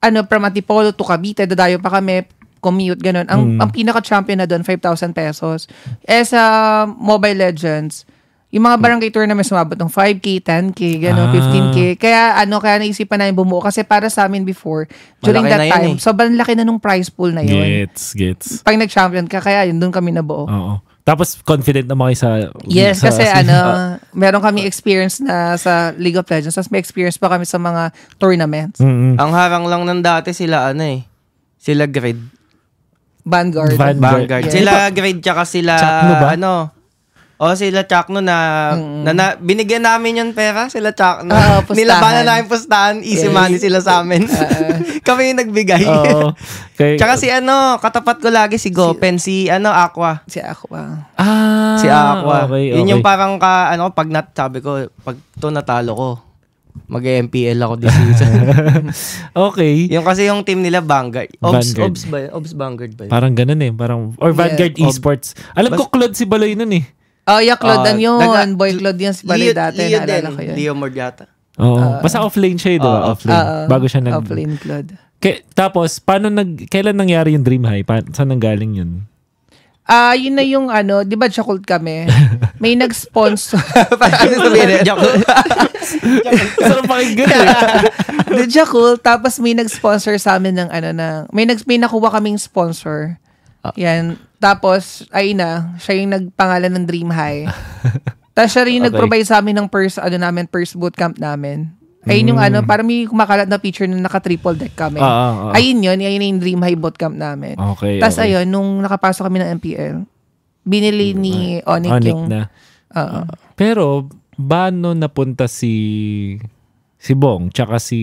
ano, from Antipolo to Cavite, dadayo pa kami, commute, ganun. Ang, ang pinaka-champion na doon, 5,000 pesos. Eh sa Mobile Legends, yung mga barangay tournaments sumabot ng 5K, 10K, gano'n, Ah. 15K. Kaya ano, kaya naisipan namin bumuo. Kasi para sa amin before, during Malaki that na yun time, eh. sobrang laki na nung prize pool na yun. Gets, gets. Pag nag-champion ka, kaya yun, doon kami nabuo. Oo. Tapos, confident naman kayo sa... Yes, sa- kasi sa- ano, meron kami experience na sa League of Legends. Tapos may experience pa kami sa mga tournaments. Mm-mm. Ang harang lang ng dati sila ano eh. Sila grade. Vanguard. Van- Vanguard. Yeah. Sila grade tsaka sila Chat mo ba? ano. O sila Chakno na, na, na binigyan namin yung pera, sila Chakno. Oo, pustahan. Nilabanan namin pustahan, easy Yes. money sila sa amin. Kami yung nagbigay. Oo. Kay, Tsaka si ano, katapat ko lagi si Gopen, si ano, Aqua. Si ba? ah, Si Aqua. Okay, Yun okay. yung parang ka, ano, pag nat, sabi ko, pag to natalo ko, mag-MPL ako this season. okay. yung kasi yung team nila, Vanguard. Obs, Vanguard. Obs ba yun? Obs Vanguard ba yun? Parang ganun eh. Parang, or Vanguard Yeah. Esports. Alam ko, Claude si Baloy nun eh. Oh, yeah, Claude, Ah, ano yun? naga- Boy Claude yun, si Balay Leo- dati. Leo naalala din. ko yun. Leo Mordiata. Oo. Basta offlane siya eh, di ba? Oo. offlane. Ah, Bago siya nag... Offlane Claude. Ke- tapos, paano nag... Kailan nangyari yung Dream High? Pa- saan nanggaling yun? Ah, yun na yung ano, 'di ba Jakult kami? May nag-sponsor. ano sabihin? Joke. Sarap pakinggan eh. The Jakult, tapos may nag-sponsor sa amin ng ano na, may nag may nakuha kaming sponsor. Ah. Yan. Tapos, ay na, siya yung nagpangalan ng Dream High. Tapos siya rin Okay. nag-provide sa amin ng first, ano namin, first bootcamp namin. Ayun yung ano, para may kumakalat na picture na naka-triple deck kami. Ah, ah, ah. Ayun yun, ayun yung Dream High bootcamp namin. Okay, Tapos okay. ayun, nung nakapasok kami ng MPL, binili ni Onic, Onic yung... na. Oo. Pero, paano napunta si si Bong, tsaka si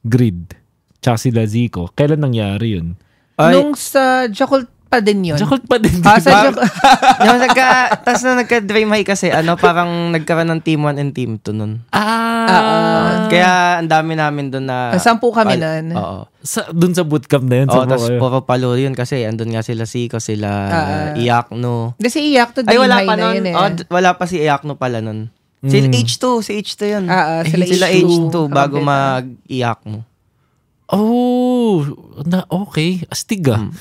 Grid, tsaka si Lazico? Kailan nangyari yun? Ay. Nung sa Jakult pa din yun. Jackal pa din. Ah, sa Ba- Jakult. yung nagka, tas na nagka-dream high kasi, ano, parang nagkaroon ng team 1 and team 2 nun. Ah. Kaya, ang dami namin doon na... Ah, sampu kami Pal- nun. Oo. Sa, dun sa bootcamp na yun. Oo, kayo. puro palo yun kasi andun nga sila Siko, sila Ah. Iakno. Hindi si Iyak to Ay, wala pa na nun. yun eh. Oh, d- wala pa si Iakno pala nun. Si Mm. H2, si H2 yun. Ah, ah, sila sila H2. H2 bago Kabila. mag-Iakno. Oh, na, okay. Astig ah. Hmm.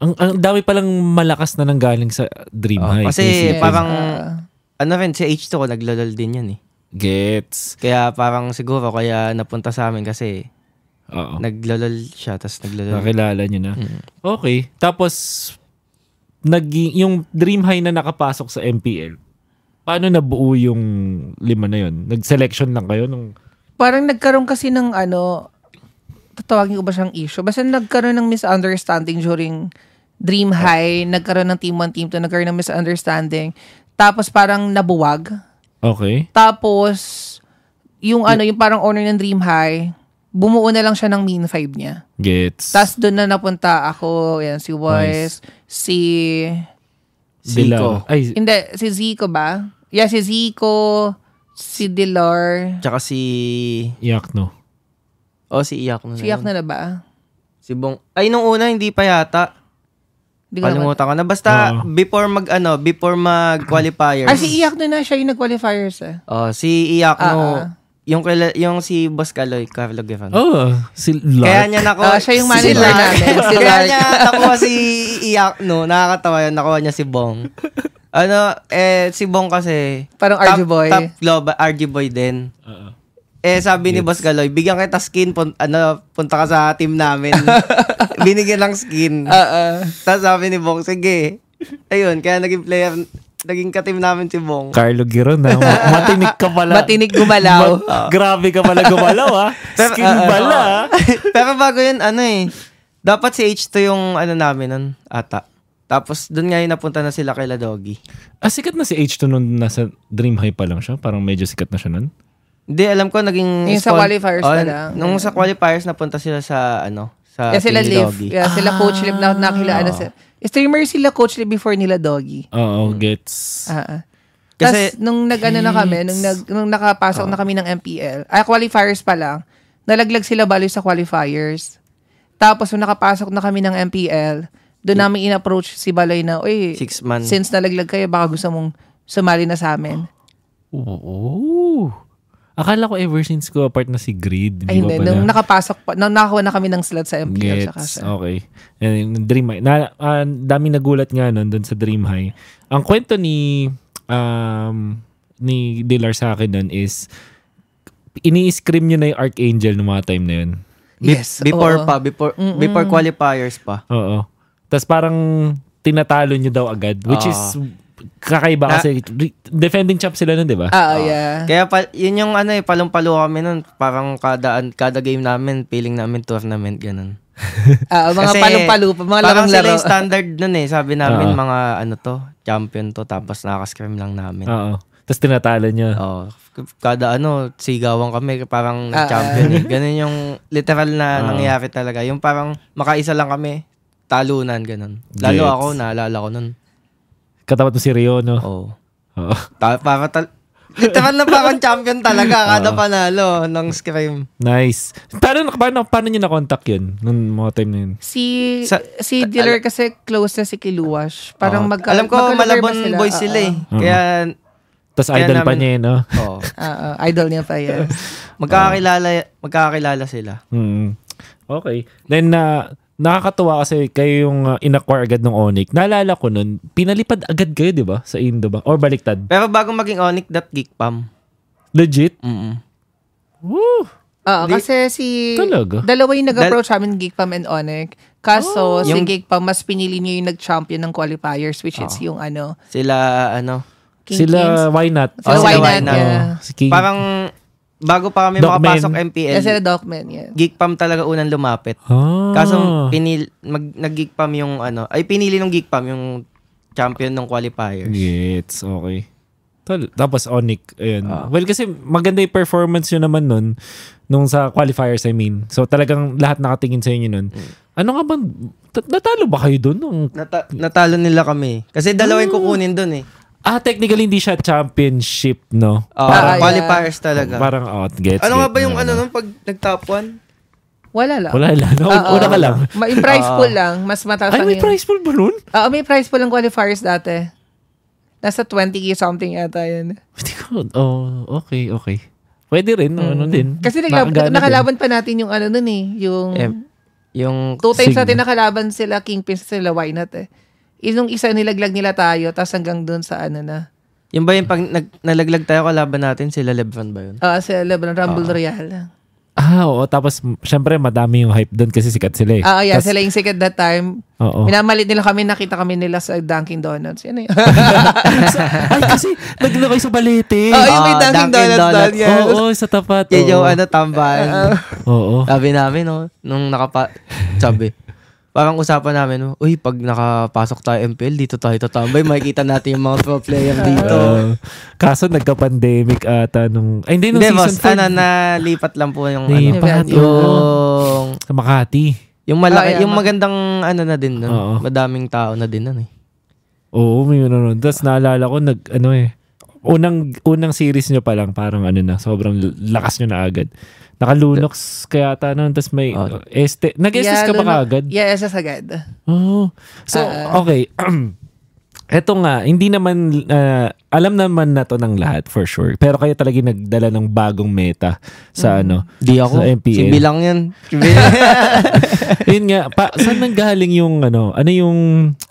Ang, ang dami palang malakas na nanggaling sa Dream Oh, High. kasi Isipin. parang, ano rin, si H2 ko naglalol din yan eh. Gets. Kaya parang siguro kaya napunta sa amin kasi Oo. naglalol siya, tapos naglalol. Nakilala nyo na. Mm. Okay. Tapos, nag, yung Dream High na nakapasok sa MPL, paano nabuo yung lima na yun? Nag-selection lang kayo nung... Parang nagkaroon kasi ng ano, tatawagin ko ba siyang issue? Basta nagkaroon ng misunderstanding during Dream High, nagkaroon ng Team 1, Team 2, nagkaroon ng misunderstanding. Tapos parang nabuwag. Okay. Tapos, yung ano, yung parang owner ng Dream High, bumuo na lang siya ng mean 5 niya. Gets. Tapos doon na napunta ako, yan, si Wise, si... Dila- Zico. Ay, Hindi, si Zico ba? Yeah, si Zico, si Dilar, Tsaka si... Yakno. Oh, si Iakno na si Yak yun. na na ba? Si Bong. Ay, nung una, hindi pa yata. Hindi ko naman- Kalimutan ko na. Basta, Oo. before mag, ano, before mag-qualifiers. Ah, si Iyak na na, siya yung nag-qualifiers eh. Oh, si Iakno. Ah, ah. Yung, kila, yung si Boss Kaloy, Carlo Guevara. Oh, si Lark. Kaya niya nakuha. Ah, siya yung manager Lark. namin, si Kaya Lark. niya nakuha si Iakno. Nakakatawa yun. Nakuha niya si Bong. ano, eh, si Bong kasi. Parang RG Boy. Top global, RG Boy din. Oo. Eh, sabi ni Boss Galoy, bigyan kita skin, pun- ano, punta ka sa team namin. Binigyan ng skin. Oo. Tapos sabi ni Bong, sige. Ayun, kaya naging player, naging ka-team namin si Bong. Carlo Giron na. Ma- Matinik ka pala. Matinik gumalaw. Ma- grabe ka pala gumalaw ah. Skin ah, ah, bala ah. Pero bago yun, ano eh, dapat si H2 yung ano namin nun, ata. Tapos doon nga yung napunta na sila kay Doggy. Ah, sikat na si H2 nung nasa Dream High pa lang siya. Parang medyo sikat na siya nun. Hindi, alam ko naging... Yung sa qualifiers Oh, na lang. Nung sa qualifiers, napunta sila sa, ano, sa Yeah, sila team ni live. Doggy. Yeah, sila coach live na nakilala Oo. sa... Streamer sila coach live before nila doggy. Oo, gets. Ah, ah. Kasi- Kasi, nung nag-ano na kami, nung, nag, nung nakapasok na kami ng MPL, ay qualifiers pa lang, nalaglag sila bali sa qualifiers. Tapos nung nakapasok na kami ng MPL, doon namin in-approach si Baloy na, uy, Six man. since nalaglag kayo, baka gusto mong sumali na sa amin. Oo. Akala ko ever since ko apart na si Grid. Ay, hindi. Nung nakapasok pa, nung nakakuha na kami ng slot sa MPL. Gets. siya. Okay. And Dream High. Na, ah, daming nagulat nga nun dun sa Dream High. Ang kwento ni um, ni Dilar sa akin nun is ini-scream nyo na yung Archangel ng mga time na yun. Be- Yes, before oo. pa, before, before qualifiers pa. Oo. Tapos parang tinatalo nyo daw agad. Which Oo. is kakaiba Na- kasi defending champ sila nun, di ba? Ah, yeah. Kaya pa, yun yung ano eh, palong-palo kami nun. Parang kada, kada game namin, feeling namin tournament, ganun. Ah, mga Kasi palong-palupa, mga Parang sila larong-laro. yung standard nun eh. Sabi namin Oo. mga ano to, champion to, tapos nakaka-scrim lang namin. Oo. Tapos tinatalo niya. Oo. Kada ano, sigawan kami, parang Ah, champion eh. Ganun yung literal na Ah. nangyayari talaga. Yung parang makaisa lang kami, talunan, ganun. Lalo Gets. ako, naalala ko nun. Katapat mo si Rio, no? Oo. Oo. Ta- para tal- literal na parang champion talaga kada Oo. panalo ng scrim. Nice. Paano, paano, paano niyo na-contact yun? Nung mga time na yun? Si Sa- si Dealer kasi close na si Kiluwash. Parang Oo. magka, Alam ko, Malabon sila? boys sila eh. Oo. Kaya, Tapos idol pa namin- niya, eh, no? oo. Ah, idol niya pa yan. magkakakilala, magkakakilala sila. Mm. Okay. Then, na nakakatuwa kasi kayo yung uh, in-acquire agad ng Onyx. Naalala ko nun, pinalipad agad kayo, di ba? Sa Indo ba? Or baliktad? Pero bago maging Onyx, that geek pam. Legit? Mm Woo! Oo, Di- kasi si... Talaga? Dalawa yung nag-approach amin, Geekpam and Onyx. Kaso, si Yung- Geekpam, mas pinili niya yung nag-champion ng qualifiers, which is Oo. yung ano, Sila, ano, King sila, Kings. why not? Sila Oh, why sila not, why not? yeah. Oh, si King. parang bago pa kami Dogmen. makapasok MPL, Yeah, sila Dogman, yeah. geek pam talaga unang lumapit. ah. Kaso pinil mag nag-geek pam yung ano, ay pinili ng geek pam yung champion ng qualifiers. Gets, okay. Tal- Tapos Onyx, ayun. Ah. well, kasi maganda yung performance nyo naman nun, nung sa qualifiers, I mean. So talagang lahat nakatingin sa inyo nun. Mm. Ano nga bang, ta- natalo ba kayo dun? Nung, Nata- natalo nila kami. Kasi dalawa yung kukunin dun eh. Ah, technically hindi siya championship, no? Oh, Ah, yeah. qualifiers talaga. Parang out, gets, ano nga ba yung na, ano nung pag nag-top 1? Wala lang. Wala lang. No? Oo. Una ka lang. Ma- yung prize Oo. pool lang, mas mataas Ay, may yung- prize pool ba nun? Oo, may prize pool ng qualifiers dati. Nasa 20k something yata yun. Hindi ko, oh, okay, okay. Pwede rin, no, ano din. Mm. Kasi naglab- Nakagana din. nakalaban pa natin yung ano nun eh, yung... Eh, yung Two times Sig- natin nakalaban sila, Kingpins sila, why not eh. Yung isa nilaglag nila tayo, tapos hanggang dun sa ano na. yung ba yung pag nag, nalaglag tayo kalaban natin sila Lebron ba yun? Ah, sa Lebron Rumble Royale. Ah, oo. Tapos, syempre, madami yung hype doon kasi sikat sila eh. Ah, yeah, Tas- sila yung sikat that time. Oo. Minamalit nila kami, nakita kami nila sa Dunkin' Donuts. Yan na yun. Ay, kasi nagla kayo sa balete. oh, yung may Ah, Dunkin', Dunkin' Donuts, Donuts. doon. Yes. Oo, sa tapat. Yan yung oo. ano, tambahan. Oo. Sabi namin, no, nung nakapa... Sabi, parang usapan namin, no, uy, pag nakapasok tayo MPL, dito tayo tatambay, makikita natin yung mga pro player dito. Oo. kaso nagka-pandemic ata nung... Ay, hindi, nung Hindi, season 4. ano, nalipat lang po yung, ano, Lipat, Event. oo. yung, Sa Makati. yung malaki, Ah, yeah, yung ma- magandang, ano na din, nun, Oo. madaming tao na din, nun, eh. Oo, may ano nun. Tapos naalala ko, nag, ano eh, unang, unang series nyo pa lang, parang ano na, sobrang lakas nyo na agad. Nakalunox kaya ata nun, tapos may Oo. este. Nag-estes ka ba kaagad? Yeah, SS agad. Oh. So, Ah. okay. Eto nga, hindi naman, ah, alam naman na to ng lahat for sure. Pero kayo talaga nagdala ng bagong meta sa ano. Di ako, Sa MPL. si Bilang yan. Yun nga, pa, saan nanggaling yung ano, ano yung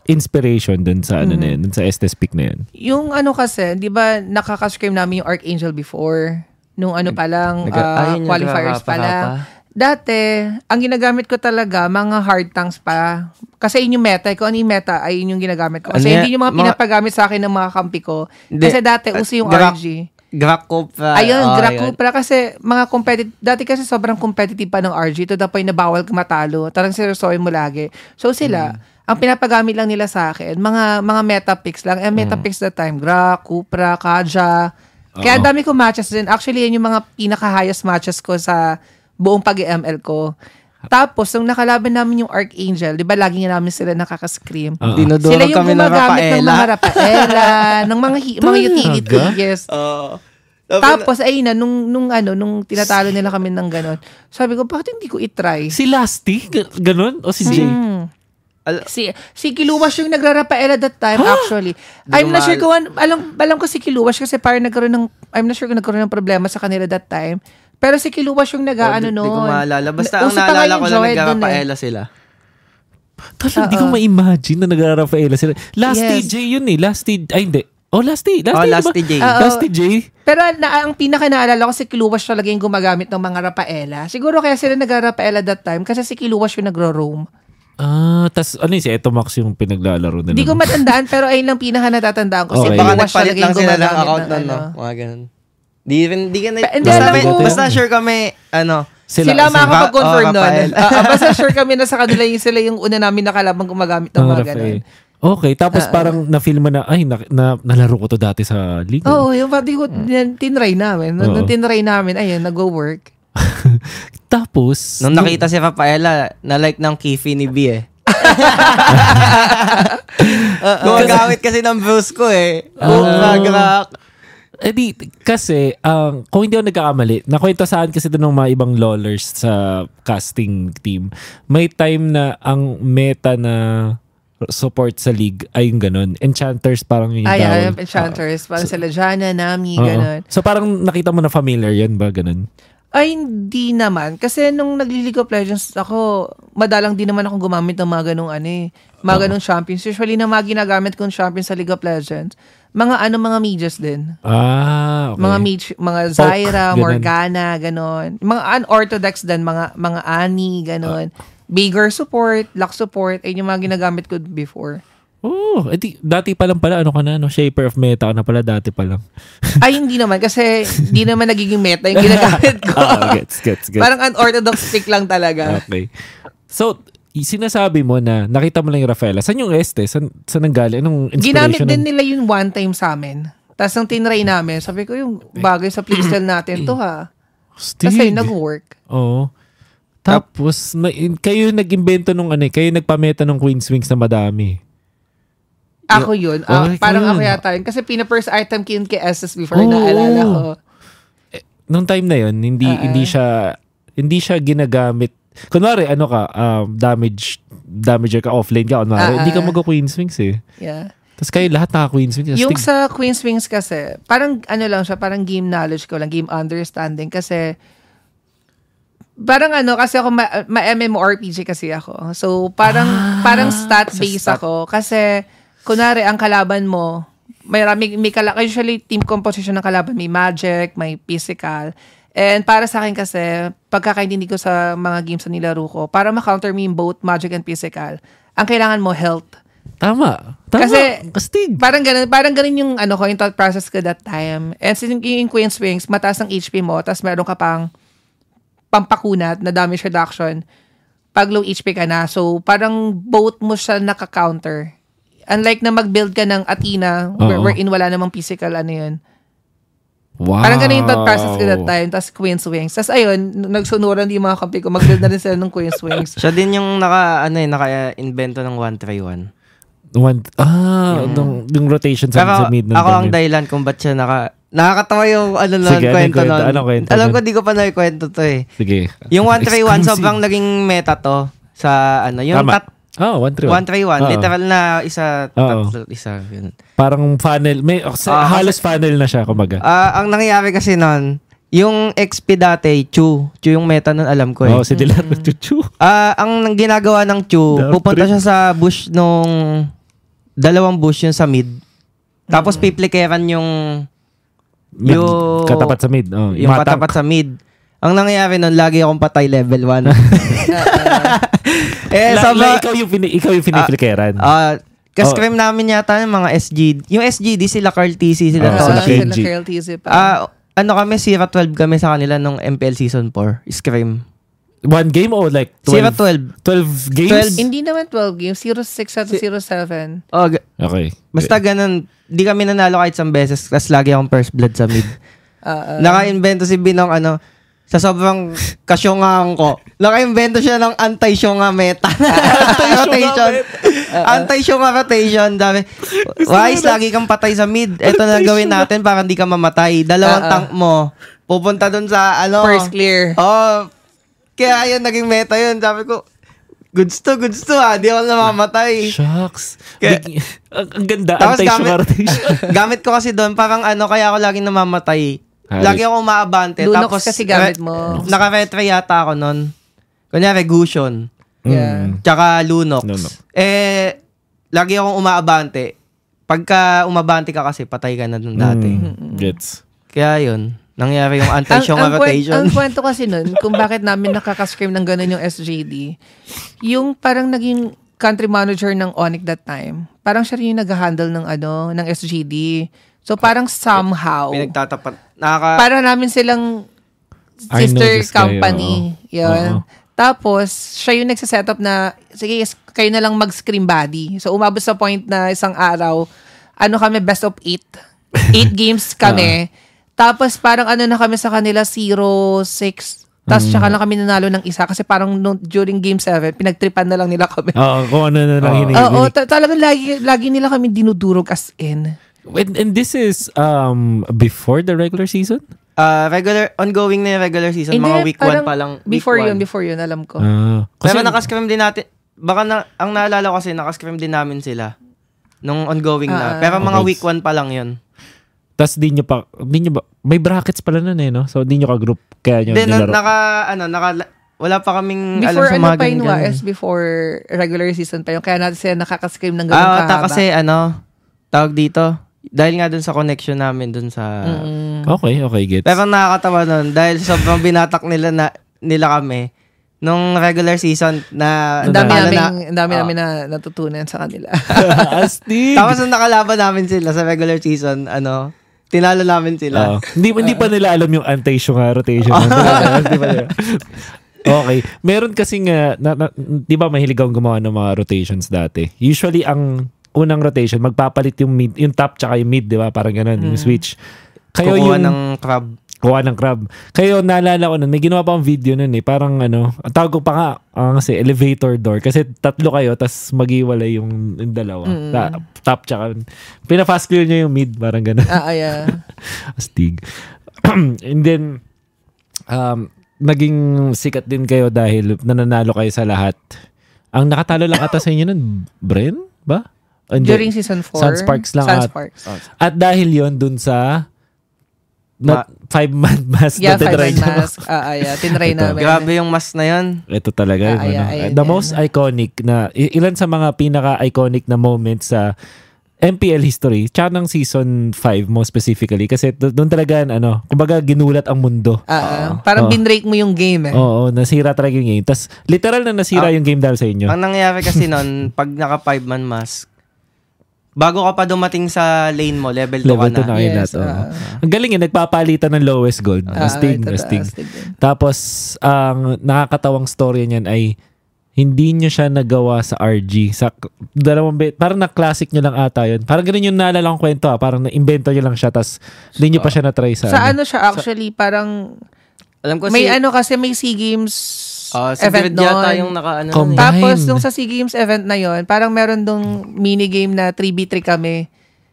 inspiration dun sa ano na yun, dun sa Estes Peak na yun? Yung ano kasi, di ba nakaka-scream namin yung Archangel before? Nung ano pa lang, Nag- ayun yung qualifiers pa lang. Dati, ang ginagamit ko talaga, mga hard tanks pa. Kasi yun yung meta. Kung ano yung meta, ay yun yung ginagamit ko. Kasi Ano hindi yung mga Mga- pinapagamit sa akin ng mga kampi ko. Hindi. Kasi dati, uso yung Gra- RG. Graco pa. Ayun, Oh, Graco. yun. Pero kasi mga competitive, dati kasi sobrang competitive pa ng RG to the point na bawal ka matalo. Tarang seryosoy mo lagi. So sila, ang pinapagamit lang nila sa akin, mga mga meta picks lang. Eh, meta picks that time, Gra, Cupra, Kaja. Kaya dami ko matches din. Actually, yan yung mga pinaka-highest matches ko sa buong pag-ML ko. Tapos, nung nakalaban namin yung Archangel, di ba lagi nga namin sila nakaka-scream. Dinodoro Sila yung kami ng gumagamit ng mga Rafaela. Ng mga, hi- mga utility. Yes. Oo. Tapos, ayun na, nung, nung ano, nung tinatalo nila kami ng ganon, sabi ko, bakit hindi ko itry? Si Lasty? Ga- Ganon? O si Jay? Hmm. Al- Si, si Kiluwas yung nagrarapaela that time, actually. I'm not sure kung, alam, alam ko si Kiluwas kasi parang nagkaroon ng, I'm not sure kung nagkaroon ng problema sa kanila that time. Pero si Kiluwas yung nag-ano Oh, noon. Di ko maalala. Basta ang naalala yung ko lang dun eh. nagkakapaela sila. Talagang hindi ko ma-imagine na nag-Rafaela sila. Last Yes. J yun eh. Last J, ay hindi. Oh, last J. Last Oh, J, Last diba? Last J. Pero na, ang pinaka naalala ko si Kiluwas talaga yung gumagamit ng mga Rafaela. Siguro kaya sila nagra-Rafaela that time kasi si Kiluwas yung nagro-roam. Ah, tas ano yun, si Etomax yung pinaglalaro nila. Hindi ko matandaan pero ayun lang pinaka natatandaan ko. Si Okay. Baka Kiluwas nagpalit lang yung sila ng account nun, no? ano. Mga ganun. Di, rin- di ka na, hindi, basta, alam may- ko- basta sure kami, ano, Sila, Sila, makakapag-confirm Oh, nun. Rafael. Ah, ah, basta sure kami na sa kanila yung sila yung una namin nakalabang gumagamit ng Ah, mga Rafael. ganun. Okay, tapos Ah, parang na-feel mo na, ay, na, na, nalaro ko to dati sa league. Oo, yung pati ko, yan, tinry namin. Nung Oo. tinry namin, ayun, nag-work. Tapos, Nung nakita si Rafaela, na-like ng Kifi ni B eh. Gumagamit kasi ng views ko eh. Oh, mag Eh di, kasi, ang kung hindi ako nagkakamali, nakwento saan kasi doon ng mga ibang lawlers sa casting team, may time na ang meta na support sa league ay yung ganun. Enchanters parang yung Ay, ay, enchanters. Parang sila Jana, Nami, Oo. ganun. So parang nakita mo na familiar yan ba? Ganun? Ay, hindi naman. Kasi nung nagli-League of Legends ako, madalang din naman ako gumamit ng mga ganung ano eh. Mga ganung champions. Usually na mga ginagamit kong champions sa League of Legends, mga ano, mga mages din. Ah, okay. Mga mage, mga Zyra, ganun. Morgana, ganon. Mga unorthodox din, mga mga Annie, ganon. Bigger support, luck support, ayun yung mga ginagamit ko before. Oh, edi, dati pa lang pala, ano ka na, no? Shaper of meta ka na pala dati pa lang. Ay, hindi naman. Kasi hindi naman nagiging meta yung ginagamit ko. ah, gets, gets, gets. Parang unorthodox pick lang talaga. Okay. So, sinasabi mo na nakita mo lang yung Rafaela. Saan yung este? Saan, saan nanggaling? Anong Ginamit inspiration? din ng- nila yun one time sa amin. Tapos nang tinry namin, sabi ko yung bagay sa playstyle natin to ha. Stig. Kasi nag-work. Oo. Tapos, na, kayo nag-invento nung ano eh, kayo nagpameta ng Queen's Wings na madami. Ako yun. Okay, parang yun. ako yata yun. Kasi pina-first item ko yun kay SS before, Oh. naalala ko. Nung time na yun, hindi Ah. hindi siya hindi siya ginagamit. Kunwari, ano ka, um, damage damager ka, offlane ka, kunwari, Ah, hindi ka ah. mag-Queen's Wings eh. Yeah. Tapos kayo lahat naka-Queen's Wings. Yung sa Queen's Wings kasi, parang ano lang siya, parang game knowledge ko lang, game understanding. Kasi, parang ano, kasi ako, ma- ma-MMORPG kasi ako. So, parang, parang stat-based stat. ako. Kasi, kunwari, ang kalaban mo, may, may, may kala, usually team composition ng kalaban, may magic, may physical. And para sa akin kasi, pagkakaintindi ko sa mga games na nilaro ko, para ma-counter mo yung both magic and physical, ang kailangan mo health. Tama. Tama. Kasi- Astig. Parang ganun, parang ganun yung ano ko, yung thought process ko that time. And since yung, yung Queen's Wings, mataas ang HP mo, tapos meron ka pang pampakunat na damage reduction pag low HP ka na. So, parang both mo siya naka-counter. Unlike na mag-build ka ng Athena, where, wherein wala namang physical ano yun. Wow. Parang ganun yung thought process ko that time. Tapos Queen's Wings. Tapos ayun, nagsunuran din yung mga kampi ko. Mag-build na rin sila ng Queen's Wings. Siya din yung naka, ano eh, naka-invento ng 131. One, ah, yung, yung rotation sa, Pero sa mid ng ako ang ganyan. dahilan kung ba't siya naka... Nakakatawa yung ano nun, Sige, kwento kwento? nun. Anong kwento Alam ko, di ko pa naikwento to eh. Sige. Yung 131, Exclusive. sobrang naging meta to sa ano. Yung Tama. tat, Ah, 131. 131, Oo. literal na isa, Oo. tatlo, isa. Yun. Parang funnel. May, oh, sa- Ah, kasi- halos funnel na siya, kumaga. Ah, ang nangyayari kasi nun, yung XP dati, Chu. Chu yung meta nun, alam ko eh. oh, si Dilar nagchuchu. Ah, ang nang ginagawa ng Chu, pupunta trip. siya sa bush nung dalawang bush yun sa mid. Tapos piplikeran yung Yung- katapat sa mid. Oh, yung matang. katapat sa mid. Ang nangyayari nun, lagi akong patay level 1. eh, La, sobrang, la, ikaw yung, pini, ikaw yung piniflikeran. ah, kascrim Oh. namin yata ng mga SGD. Yung SGD, sila Carl TC, sila Ah, Ah, sila Toshi. Sila Carl TZ pa. Ah, ano kami, Sierra 12 kami sa kanila nung MPL Season 4. Scrim. One game o like 12? Sierra 12. 12 games? 12. Hindi naman 12 games. 06 at 07. Oh, g- Okay. basta ganun. Di kami nanalo kahit isang beses. Tapos lagi akong first blood sa mid. Ah, ah. Naka-invento si Binong ano, sa sobrang kasyongaan ko. Naka-invento siya ng anti-syonga meta. rotation. Anti-syonga rotation. Dami. Wise, lagi kang patay sa mid. Ito na gawin natin para hindi ka mamatay. Dalawang Ah, ah. tank mo. Pupunta dun sa ano. First clear. Oh. Kaya yun, naging meta yun. Sabi ko, goods to, goods to ha. Di ako namamatay. Shucks. Kaya- Big- ang, ang ganda. Anti-sugar gamit, rotation. gamit ko kasi doon, parang ano, kaya ako laging namamatay. Ay. Lagi ako umaabante. Lunox tapos, kasi gamit mo. Naka-retre yata ako noon. Kunyari, Gusion. Yeah. Mm. Tsaka Lunox. Lunox. Eh, lagi akong umaabante. Pagka umabante ka kasi, patay ka na dun dati. Mm. Gets. Kaya yun, nangyari yung ang, anti-syonga ang, rotation. ang kwento kasi nun, kung bakit namin nakaka-scream ng ganun yung SJD, yung parang naging country manager ng Onyx that time, parang siya rin yung nag-handle ng ano, ng SJD. So parang somehow, Pinagtatapat. Nakaka... para namin silang sister this guy, company. oo. Yun. Oo. Tapos, siya yung nagsaset up na, sige, kayo na lang mag-scream buddy. So, umabot sa point na isang araw, ano kami, best of eight. Eight games kami. Tapos, parang ano na kami sa kanila, 0-6. Tapos, Mm. tsaka lang kami nanalo ng isa. Kasi parang nung, during game 7, pinagtripan na lang nila kami. Oo, kung ano na lang Oo. hinihiling. Oo, ta- talagang lagi, lagi nila kami dinudurog as in. And, and this is um before the regular season? Ah, regular, ongoing na yung regular season. Hindi, mga week 1 parang pa lang. week Before yun, before yun, alam ko. Ah. Pero nakascrim din natin, baka na, ang naalala ko kasi, nakascrim din namin sila. Nung ongoing na. Ah. Pero mga Okay. week 1 pa lang yun. tas di nyo pa, di nyo ba, may brackets pala nun eh, no? So, di nyo ka-group, kaya nyo na, nilaro. naka, ano, naka, wala pa kaming alam Before sa ano mga pa yun, ganyan. Wais, before regular season pa yun. Kaya natin sila nakaka-scream ng ganun Ah, ta kahaba. kasi ano, tawag dito, dahil nga dun sa connection namin dun sa... Mm. Okay, okay, gets. Pero nakakatawa nun, dahil sobrang binatak nila na, nila kami, nung regular season na... Ang dami namin, na- ang dami Ah. namin na natutunan sa kanila. Astig! Tapos nung nakalaban namin sila sa regular season, ano, tinalo namin sila. Oo. hindi, hindi pa nila alam yung anti-shunga rotation. Hindi pa nila. Okay. Meron kasi nga, na, na- di ba mahilig akong gumawa ng mga rotations dati. Usually, ang unang rotation, magpapalit yung mid, yung top tsaka yung mid, di ba? Parang ganun, yung switch. Kayo Kukuha yung, ng crab. kuha ng crab. Kayo, naalala ko nun, may ginawa pa akong video nun eh. Parang ano, ang tawag ko pa nga, ah, kasi elevator door. Kasi tatlo kayo, tas magiwalay yung, yung dalawa. Ta- top tsaka, pina-fast clear nyo yung mid, parang ganun. ah, yeah. Astig. And then, um, naging sikat din kayo dahil nananalo kayo sa lahat. Ang nakatalo lang ata sa inyo nun, Bren? Ba? Hindi. During season 4. Sunsparks lang at- Sunsparks. At dahil yon dun sa na, five man mask Yeah, na tinry man nyo. mask. Ah, ah, yeah. Tinry namin. Grabe yung mas na yun. Ito talaga. Ah, yung ayan, ano. the ayan. most iconic na, ilan sa mga pinaka-iconic na moments sa MPL history, tsaka ng season 5 mo specifically. Kasi do- doon talaga, ano, kumbaga ginulat ang mundo. Ah, ah. parang Oo. binrake mo yung game eh. Oo, nasira talaga yung game. Tapos, literal na nasira Ah. yung game dahil sa inyo. Ang nangyayari kasi nun, pag naka five man mask, bago ka pa dumating sa lane mo, level 2 Level 2 ka na na. kayo Yes, lahat. ah. Ang galing yun, nagpapalitan ng lowest gold. Ah, astig, astig. astig. Tapos, ang nakakatawang story niyan ay hindi nyo siya nagawa sa RG. Sa dalawang parang na-classic nyo lang ata yun. Parang ganun yung naalala kong kwento ah. Parang na-invento nyo lang siya tas hindi nyo pa siya na-try sa, Sa ano. ano siya actually, parang Alam ko may si, ano kasi may SEA Games Ah, si event David yata nun. yung naka ano nun Combine. eh. Tapos, nung sa SEA Games event na yon parang meron dong minigame na 3v3 kami.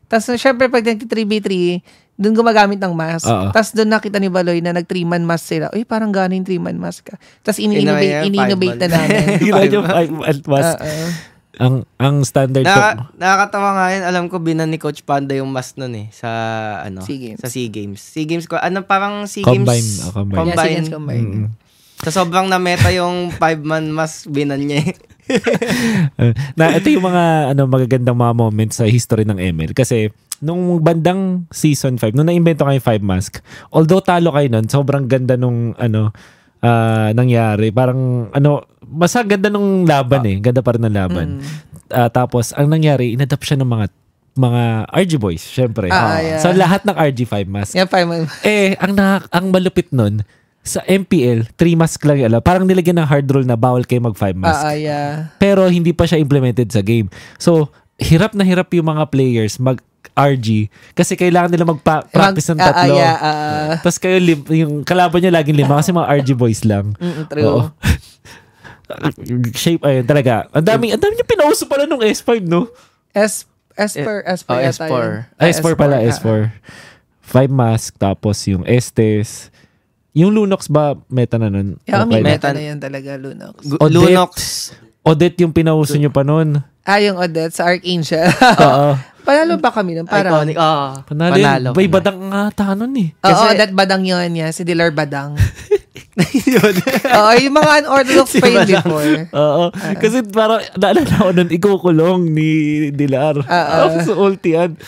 Tapos, syempre, pag nag-3v3, doon gumagamit ng mask. Oo. Tapos, doon nakita ni Baloy na nag-3-man mask sila. Uy, parang gano'n yung 3-man mask ka. Tapos, ini-innovate, Innovate, ini-innovate na five-man. namin. Ginawa nyo five at mas. Ah, ah. ang, ang standard Naka, nakakatawa nga yun. Alam ko, binan ni Coach Panda yung mas nun eh. Sa, ano? SEA Games. Sa SEA Games. SEA Games ko. Ano, parang SEA Combine. Games. Oh, combine. Yeah, SEA Games combine. Mm-mm. Sa sobrang na-meta yung five-man mas binan niya eh. Uh, na ito yung mga ano magagandang mga moments sa history ng ML kasi nung bandang season 5 nung naimbento kayo yung 5 mask although talo kayo nun sobrang ganda nung ano ah, nangyari. Parang ano basta ganda nung laban eh. Ganda pa rin ng laban. Mm. Ah, tapos ang nangyari inadapt siya ng mga mga RG boys syempre. Ah, yeah. so lahat ng RG 5 mask. Yeah, 5-man eh, ang, na, ang malupit nun, sa MPL, 3 mask lang yung alam. Parang nilagyan ng hard rule na bawal kayo mag 5 mask. Ah, ah, yeah. Pero hindi pa siya implemented sa game. So, hirap na hirap yung mga players mag RG kasi kailangan nila magpa-practice ng ah, ah, tatlo. yeah, ah, ah. Tapos kayo, lim- yung kalaban niya laging lima kasi mga RG boys lang. Mm, true. Oo. Shape, ayun, talaga. Ang dami, ang dami niya pinauso pala nung S5, no? S, S4, S4 Oh, yata S4. yun. Ah, S4 pala, ah. S4. Five mask, tapos yung Estes. Yung Lunox ba meta na nun? Yeah, Okay. meta na yan talaga, Lunox. Odette. Lunox. Odette yung pinauso nyo pa nun. Ah, yung Odette sa Archangel. Oo. Panalo pa kami nun. Parang, Iconic. Ah, Panalo, panalo. yun. Bay, badang nga ata nun eh. Oo, Kasi- Odette Badang yun niya. Si Dilar Badang. Yun. Oo, yung mga unorthodox pa yun before. Oo. Kasi parang naalala ko nun, ikukulong ni Dilar. Oo. Tapos ultian.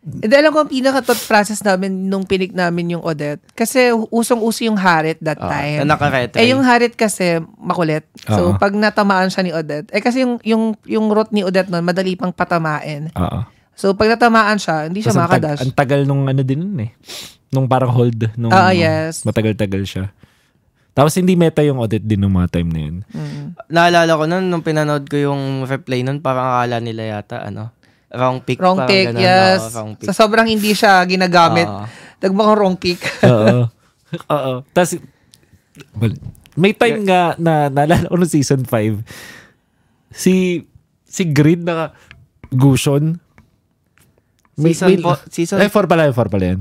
Hindi alam ko ang pinaka-thought process namin nung pinik namin yung Odette. Kasi usong-uso yung Harit that Ah, time. na naka-retry. Eh yung Harit kasi makulit. So Oo. pag natamaan siya ni Odette, eh kasi yung yung yung route ni Odette noon madali pang patamain. Oo. So pag natamaan siya, hindi siya Tapos ang, tag- makadash. ang tagal nung ano din nun eh. Nung parang hold. Nung Ah, yes. Matagal-tagal siya. Tapos hindi meta yung audit din ng mga time na yun. Naalala ko nun, nung pinanood ko yung replay nun, parang akala nila yata, ano, wrong pick. Wrong pick, ganun. yes. Oo, wrong pick. Sa sobrang hindi siya ginagamit. Oo. Nagmang wrong pick. Oo. Oo. Tapos, well, may time nga na naalala ko nung season 5, si si Grid na Gushon. Season po- season- Eh, 4 pala, 4 pala yan.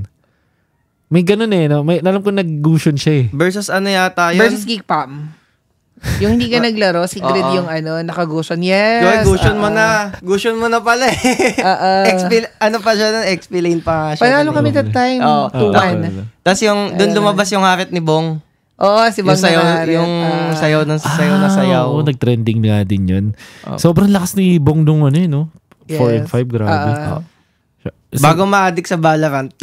May ganun eh, no? May, alam ko nag-Gushon siya eh. Versus ano yata yun? Versus Geek Pam. Yung hindi ka naglaro, si Grid Oo. yung ano, nakagushon. Yes. Yoy, gushon oo. mo na. Gushon mo na pala eh. Oo. XP, ano pa siya nun? XP lane pa nga siya. Panalo kami that time. Oo. 2-1. Tapos yung, dun lumabas yung harit ni Bong. Oo, si Yung Bang sayaw, Nanarit. yung Ah. sayaw ng sayaw na sayaw. Oo, nag-trending nga din yun. Sobrang lakas ni Bong nung ano eh, no? 4 and Yes. 5, grabe. Ah. So, Bago ma-addict sa Valorant.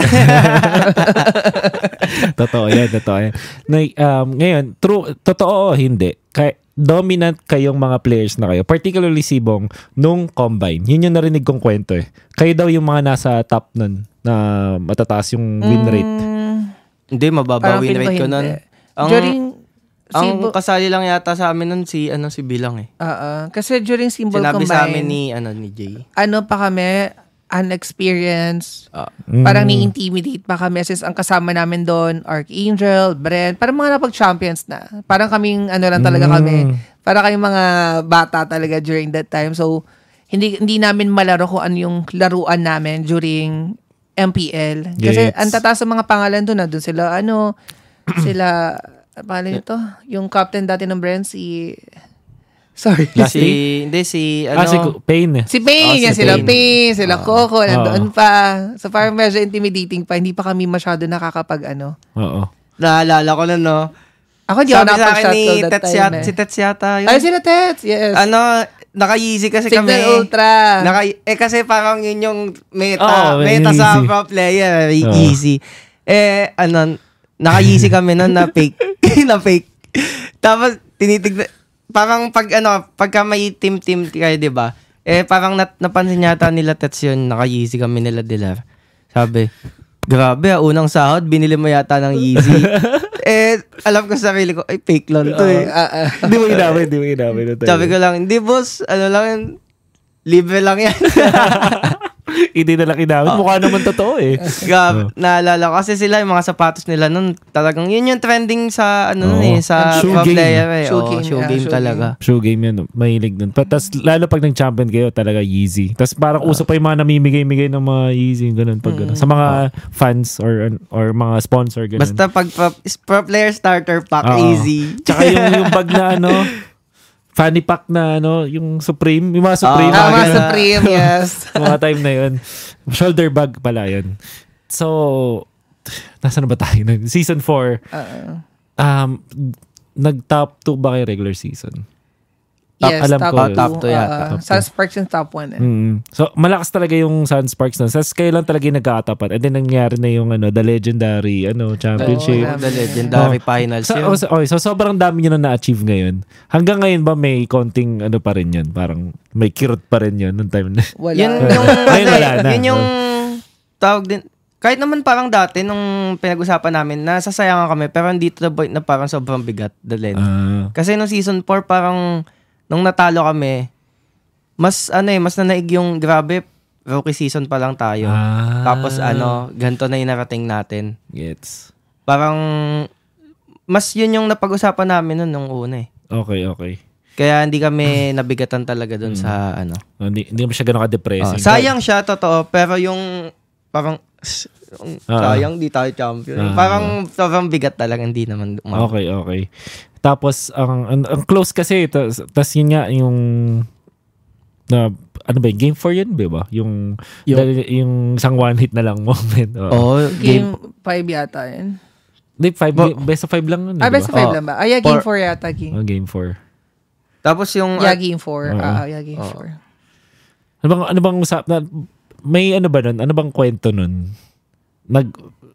totoo yan, totoo yan. Na, um, ngayon, true, totoo o hindi, kay, dominant kayong mga players na kayo, particularly si Bong, nung combine. Yun yung narinig kong kwento eh. Kayo daw yung mga nasa top nun na matataas yung win rate. Mm, Hindi, mababa parang win rate ko nun. Ang, during ang Simbo, kasali lang yata sa amin nun si, ano, si Bilang eh. Oo. kasi during symbol Sinabi combine, sa amin ni, ano, ni Jay. ano pa kami, unexperienced, Ah. parang ni-intimidate pa kami since ang kasama namin doon, Archangel, Brent, parang mga napag-champions na. Parang kaming, ano lang talaga Mm. kami, para kayong mga bata talaga during that time. So, hindi hindi namin malaro kung ano yung laruan namin during MPL. Kasi Gets. ang tataas sa mga pangalan doon, na doon sila, ano, sila, pangalan nito, yung captain dati ng Brent, si, sorry, Si, hindi, si, ano, ah, si Pain. Si Payne, Oh, si yan sila Payne. Payne, sila Coco, nandoon Oo. pa. So parang medyo intimidating pa. Hindi pa kami masyado nakakapag ano. Oo. naalala ko na, no? Ako hindi ako sa nakapag-shot ni Tets time yata, eh. si Tets yata. Yun. Ay, sila Tets, yes. ano, naka-easy kasi Signal kami. Ultra. Naka, eh kasi parang yun yung meta, Oo, meta sa easy. pro player, Oo. easy. Eh, ano, naka-easy kami nun na fake. na fake. Tapos, tinitignan, parang pag ano, pagka may team-team kayo, di ba? Eh, parang nat, napansin yata nila Tets yun, naka-easy kami nila Dilar. Sabi, grabe, ah, unang sahod, binili mo yata ng Yeezy. eh, alam ko sa sarili ko, ay, fake lang to eh. Ah, ah. Hindi mo ginamit, hindi mo ginamit. Sabi ko lang, hindi boss, ano lang yan, libre lang yan. Hindi na lang ginamit. Mukha naman totoo eh. Gab, naalala ko kasi sila yung mga sapatos nila nun, talagang yun yung trending sa ano Oo. eh, sa Shoe pro game. player eh. Shoe Oo, game, shoe yeah, game shoe talaga. Show game yan. Mahilig nun. But, tas, lalo pag nag-champion kayo, talaga Yeezy. Tapos parang uso pa yung mga namimigay-migay ng mga Yeezy. Ganun, pag, ganun. Sa mga fans or or mga sponsor. Ganun. Basta pag pro, pro player starter pack, Oo. easy. Tsaka yung, yung bag na ano, fanny pack na ano, yung Supreme. Yung mga Supreme. Ah, mga. Supreme, yes. mga time na yun. Shoulder bag pala yun. So, nasa na ba tayo? nun? Season 4. Ah, Um, nag-top 2 ba kayo regular season? Top, yes, alam top, ko. two. top two yata. ah, Top two. Sun Sparks yung top one eh. Mm. So, malakas talaga yung Sunsparks na. Sa kayo lang talaga yung nagkakatapat. And then, nangyari na yung ano, the legendary ano, championship. Oo, The legendary finals So, yun. oh, so, okay, so, sobrang dami nyo na na-achieve ngayon. Hanggang ngayon ba may konting ano pa rin yun? Parang may kirot pa rin yun nung time na. Wala. Yun yung, ano wala eh, na. yun yung tawag din, kahit naman parang dati nung pinag-usapan namin, nasasayangan kami, pero hindi to the point na parang sobrang bigat, the length. Ah, Kasi nung season 4, parang, nung natalo kami, mas, ano eh, mas nanaig yung, grabe, rookie season pa lang tayo. Ah. Tapos, ano, ganito na yung narating natin. gets. Parang, mas yun yung napag-usapan namin nun nung una eh. Okay, okay. Kaya hindi kami nabigatan talaga dun sa, ano. Oh, hindi, hindi siya ganun Oh, ka-depressing. sayang siya, totoo, pero yung, parang, yung Ah. sayang, di tayo champion. Ah. parang, sobrang bigat talaga, hindi naman. umabot. Okay, okay. Tapos, ang, ang, ang close kasi, tas, tas yun nga, yung, na, ano ba, yun? game 4 yun, di ba? Yung, Yung- yung, yung isang one hit na lang moment. Oo. Oo, game, Game 5 yata yun. Hindi, five, Bo- best of five lang yun, Ah, best of ba? 5 Oh. lang ba? Ah, yeah, game For- 4 yata. Game. Oh, game 4. Tapos yung, Yeah, game 4. Oo. Ah, yeah, game Oo. 4. Ano bang, ano bang usap, na, may ano ba nun? Ano bang kwento nun? Nag,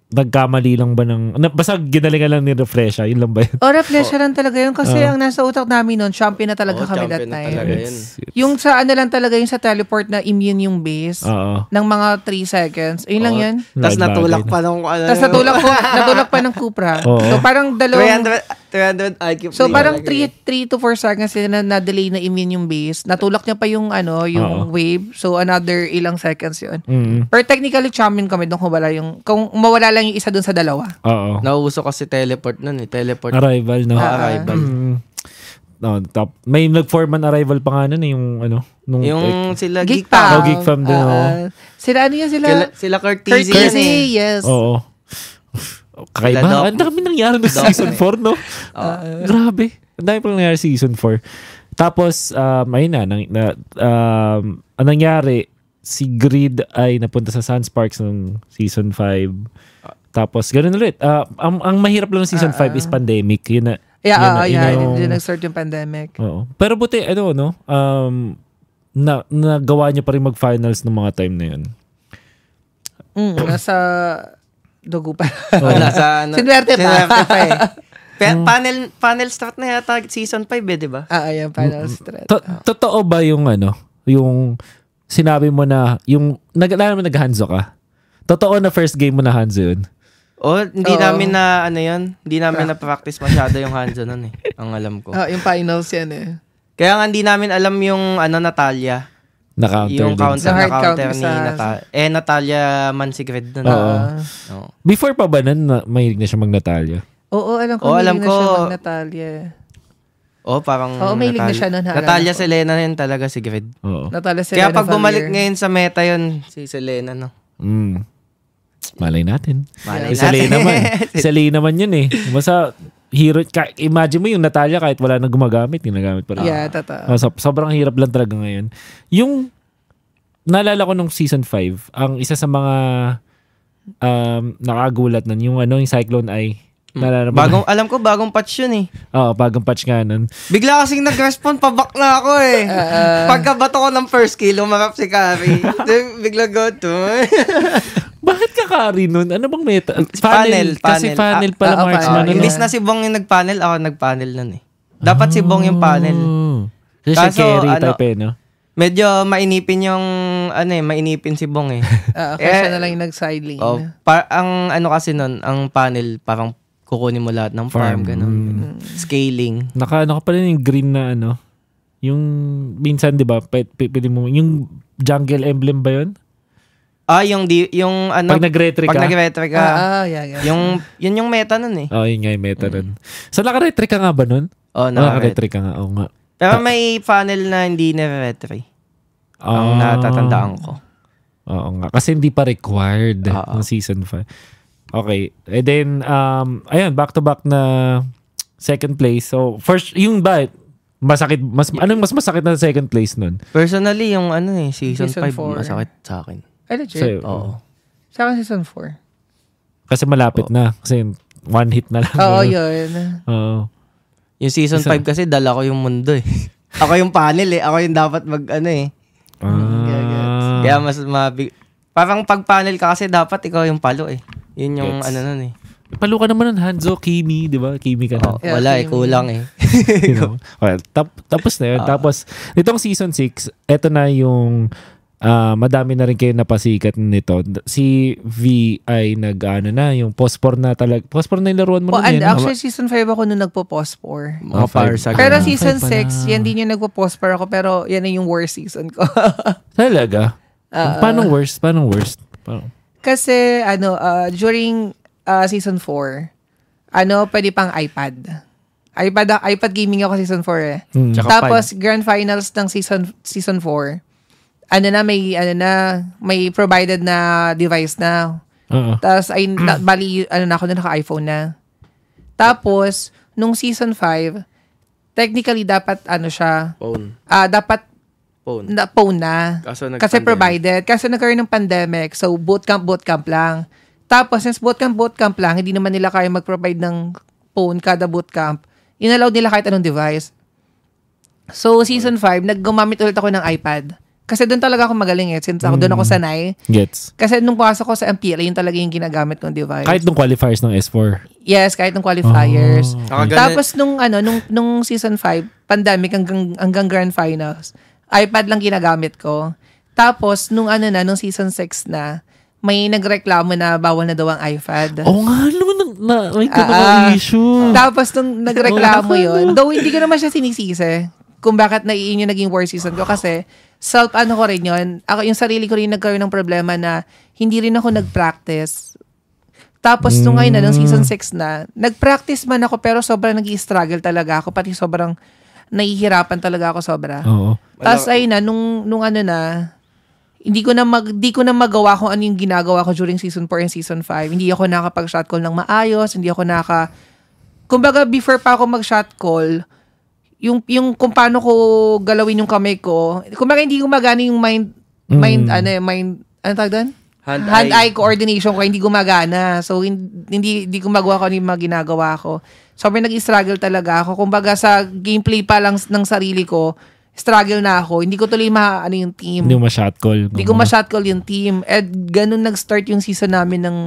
nagkamali lang ba ng, na, basta ginalingan lang ni Refresha, yun lang ba yun? Oh, reflection lang talaga yun. Kasi Ah. ang nasa utak namin noon, champion na talaga Oo, kami that champion na time. talaga. It's, it's, Yung sa ano lang talaga, yung sa teleport na immune yung base Oo. ng mga 3 seconds. Ayun lang Oo. yun. Tapos natulak na. pa nung, ano, Tapos natulak, ko, natulak pa ng Cupra. Oo. So parang dalawang... 300, 300 IQ So parang talaga 3 eh. 3 to 4 seconds na na-delay na immune yung base. Natulak niya pa yung ano, yung Oo. wave. So another ilang seconds yun. Mm. Pero technically champion kami doon kung wala yung kung mawala lang yung isa doon sa dalawa. Oo. Nauuso kasi teleport nun eh. Teleport. Arrival, no? Ah, arrival. Mm. No, top. May nag-foreman arrival pa nga nun eh, yung ano, nung Yung sila Geek Power. Oh, Geek Fam din, oo. ah. sila ano yan sila? Sila, sila Curtis, yan eh. yes. Oo. Kakaiba. Sila Doc. Ang dami nangyari ng Doc. season 4, no? Grabe. Ang dami pang nangyari season 4. Tapos, um, ayun na, nang, na um, ang nangyari, si Grid ay napunta sa Sunsparks ng season 5. Tapos, ganun ulit. Ah, ang, ang mahirap lang ng season 5 is pandemic. Yun na. Yeah, yun na- yun yeah. na yung- Yun nag-start yung pandemic. Oo. Pero buti, ano, no? Um, na, nagawa niya pa rin mag-finals ng mga time na yun. Mm, nasa dugo pa. Oh, nasa ano. Sinuwerte pa. Sinuwerte pa eh. Pa- panel, panel start na yata season 5 eh, di ba? ah, ayan, final stretch. To- totoo ba yung ano, yung sinabi mo na, yung, nag, alam mo nag-hanzo ka? Totoo na first game mo na hanzo yun? O, hindi Oo. namin na, ano yun, hindi namin na-practice masyado yung hands nun eh. Ang alam ko. Ah, yung finals yan eh. Kaya nga hindi namin alam yung, ano, Natalia. Na-counter yung din. counter Sa na hard count counter ni sa- Natalia. Eh, Natalia Mansigred nun. Oo. Ah. Oo. Before pa ba nun, na, mahilig na siya mag-Natalia? Oo, alam ko. Oo, Oh, alam na ko. siya mag Natalia. Oh, parang Oo, mahilig na siya nun, ha, Natalia ko. Selena yun talaga si Grid. Oo. Natalia Kaya Selena pag bumalik Valier. ngayon sa meta yun, si Selena, no? Mm. Malay natin. Malay Si Selena natin. man. Si Selena man yun eh. Basta, hero, ka, imagine mo yung Natalia kahit wala nang gumagamit, ginagamit pa rin. Yeah, totoo. Oh, so- sobrang hirap lang talaga ngayon. Yung, naalala ko nung season 5, ang isa sa mga um, nakagulat nun, yung ano, yung Cyclone Eye. Hmm. Bagong, alam ko, bagong patch yun eh. Oo, bagong patch nga nun. Bigla kasing nag-respond, pabak na ako eh. Pagkabato ko ng first kill, umarap si Carrie. Then, Bigla go to. Bakit ka carry nun? Ano bang meta? Panel, Kasi panel. panel Ah, pala ah, marksman. panel. ano? Imbis na si Bong yung nag-panel, ako nag-panel nun eh. Dapat si Bong yung panel. Oh. Kasi siya Kaso, carry ano, type eh, no? Medyo mainipin yung, ano eh, mainipin si Bong eh. Ah, okay, Eh, siya na lang yung nag-side lane. Oh, par- ang ano kasi nun, ang panel, parang kukunin mo lahat ng farm, Farm. ganun. Mm. Scaling. Naka, ano ka pala yung green na ano? Yung, minsan, di ba, pwede mo, yung jungle emblem ba yun? Ah, yung, di, yung ano, Pag nag-retry pag ka? nag-retry ka, Ah, ah, yeah, yeah. yung, yun yung meta nun eh. Oo, oh, yun nga yung meta nun. So, naka-retry ka nga ba nun? Oh, No, naka-retry. ka nga, oo nga. Pero may panel na hindi na-retry. Ang Ah. natatandaan ko. Oo nga. Kasi hindi pa required Oo. ng season 5. Okay. And then, um, ayun, back-to-back na second place. So, first, yung ba, masakit, mas, anong mas masakit na second place nun? Personally, yung ano eh, season, Season 5, four. masakit sa akin. Ay, legit. Sa'yo. Oo. Sa akin season 4. Kasi malapit na. Kasi one hit na lang. Oo, yun. Oo. Yung season Isa. 5 kasi, dala ko yung mundo eh. Ako yung panel eh. Ako yung dapat mag, ano eh. Ah. Kaya mas mabig... Parang pag panel ka kasi, dapat ikaw yung palo eh. Yun yung Gets. ano nun eh. Palo ka naman nun, Hanzo, Kimi, di ba? Kimi ka na. Oh, wala eh, kulang eh. you know? Well, tap, tapos na yun. Ah. tapos, nitong season 6, eto na yung ah, madami na rin kayo napasikat nito. Si V ay nag, ano na, yung pospor na talaga. Pospor na yung laruan mo Oh, nun and yun. actually, season 5 ako nung nagpo-pause for. Mga five. fire sa Pero Ah, season five 6, pala. yan din yung nagpo-pause for ako. Pero yan na yung worst season ko. Talaga? Ah. Paano worst? Paano worst? Paano? Kasi, ano, uh, during uh, season 4, ano, pwede pang iPad. iPad, iPad gaming ako season 4 eh. Hmm. Tsaka Tapos, grand finals ng season season 4, ano na, may, ano na, may provided na device na. Oo. Tapos, ay, na, bali, ano na ako na naka-iPhone na. Tapos, nung season 5, technically, dapat, ano siya, Phone. ah dapat Phone. na phone na. Kaso Kasi provided. Kasi nagkaroon ng pandemic. So, bootcamp, bootcamp lang. Tapos, since bootcamp, bootcamp lang, hindi naman nila kaya mag-provide ng phone kada bootcamp. Inallowed nila kahit anong device. So, season 5, naggumamit ulit ako ng iPad. Kasi doon talaga ako magaling eh. Since ako doon ako sanay. Gets. Kasi nung pasok ko sa MPLA, yun talaga yung ginagamit kong device. Kahit nung qualifiers ng S4. Yes, kahit nung qualifiers. Saka ganun- Tapos nung ano nung nung season 5, pandemic hanggang hanggang grand finals, iPad lang ginagamit ko. Tapos nung ano na nung season 6 na, may nagreklamo na bawal na daw ang iPad. Oo nga, no, na, na, may ka ah. issue. Tapos nung nagreklamo Oo, yun, though hindi ko naman siya sinisisi kung bakit naiin yung naging worst season ko kasi self ano ko rin yun. Ako yung sarili ko rin nagkaroon ng problema na hindi rin ako nag-practice. Tapos nung ngayon na, nung season 6 na, nag-practice man ako pero sobrang nag struggle talaga ako. Pati sobrang nahihirapan talaga ako sobra. Oo. Tapos ayun na, nung, nung ano na, hindi ko na mag di ko na magawa kung ano yung ginagawa ko during season 4 and season 5. Hindi ako nakapag shot call ng maayos, hindi ako naka Kumbaga before pa ako mag shot call, yung yung kung paano ko galawin yung kamay ko, kumbaga hindi gumagana yung mind mind Mm. ano eh, mind ano tawag doon? Hand-eye. Hand-eye coordination ko hindi gumagana. So hin- hindi hindi ko magawa ko ano yung mga ginagawa ko. Sobrang nag-struggle talaga ako. Kumbaga sa gameplay pa lang ng sarili ko, struggle na ako. Hindi ko tuloy ma ano yung team. Hindi mo ma-shot call. Hindi ko ma-shot call yung team. At ganun nag-start yung season namin ng,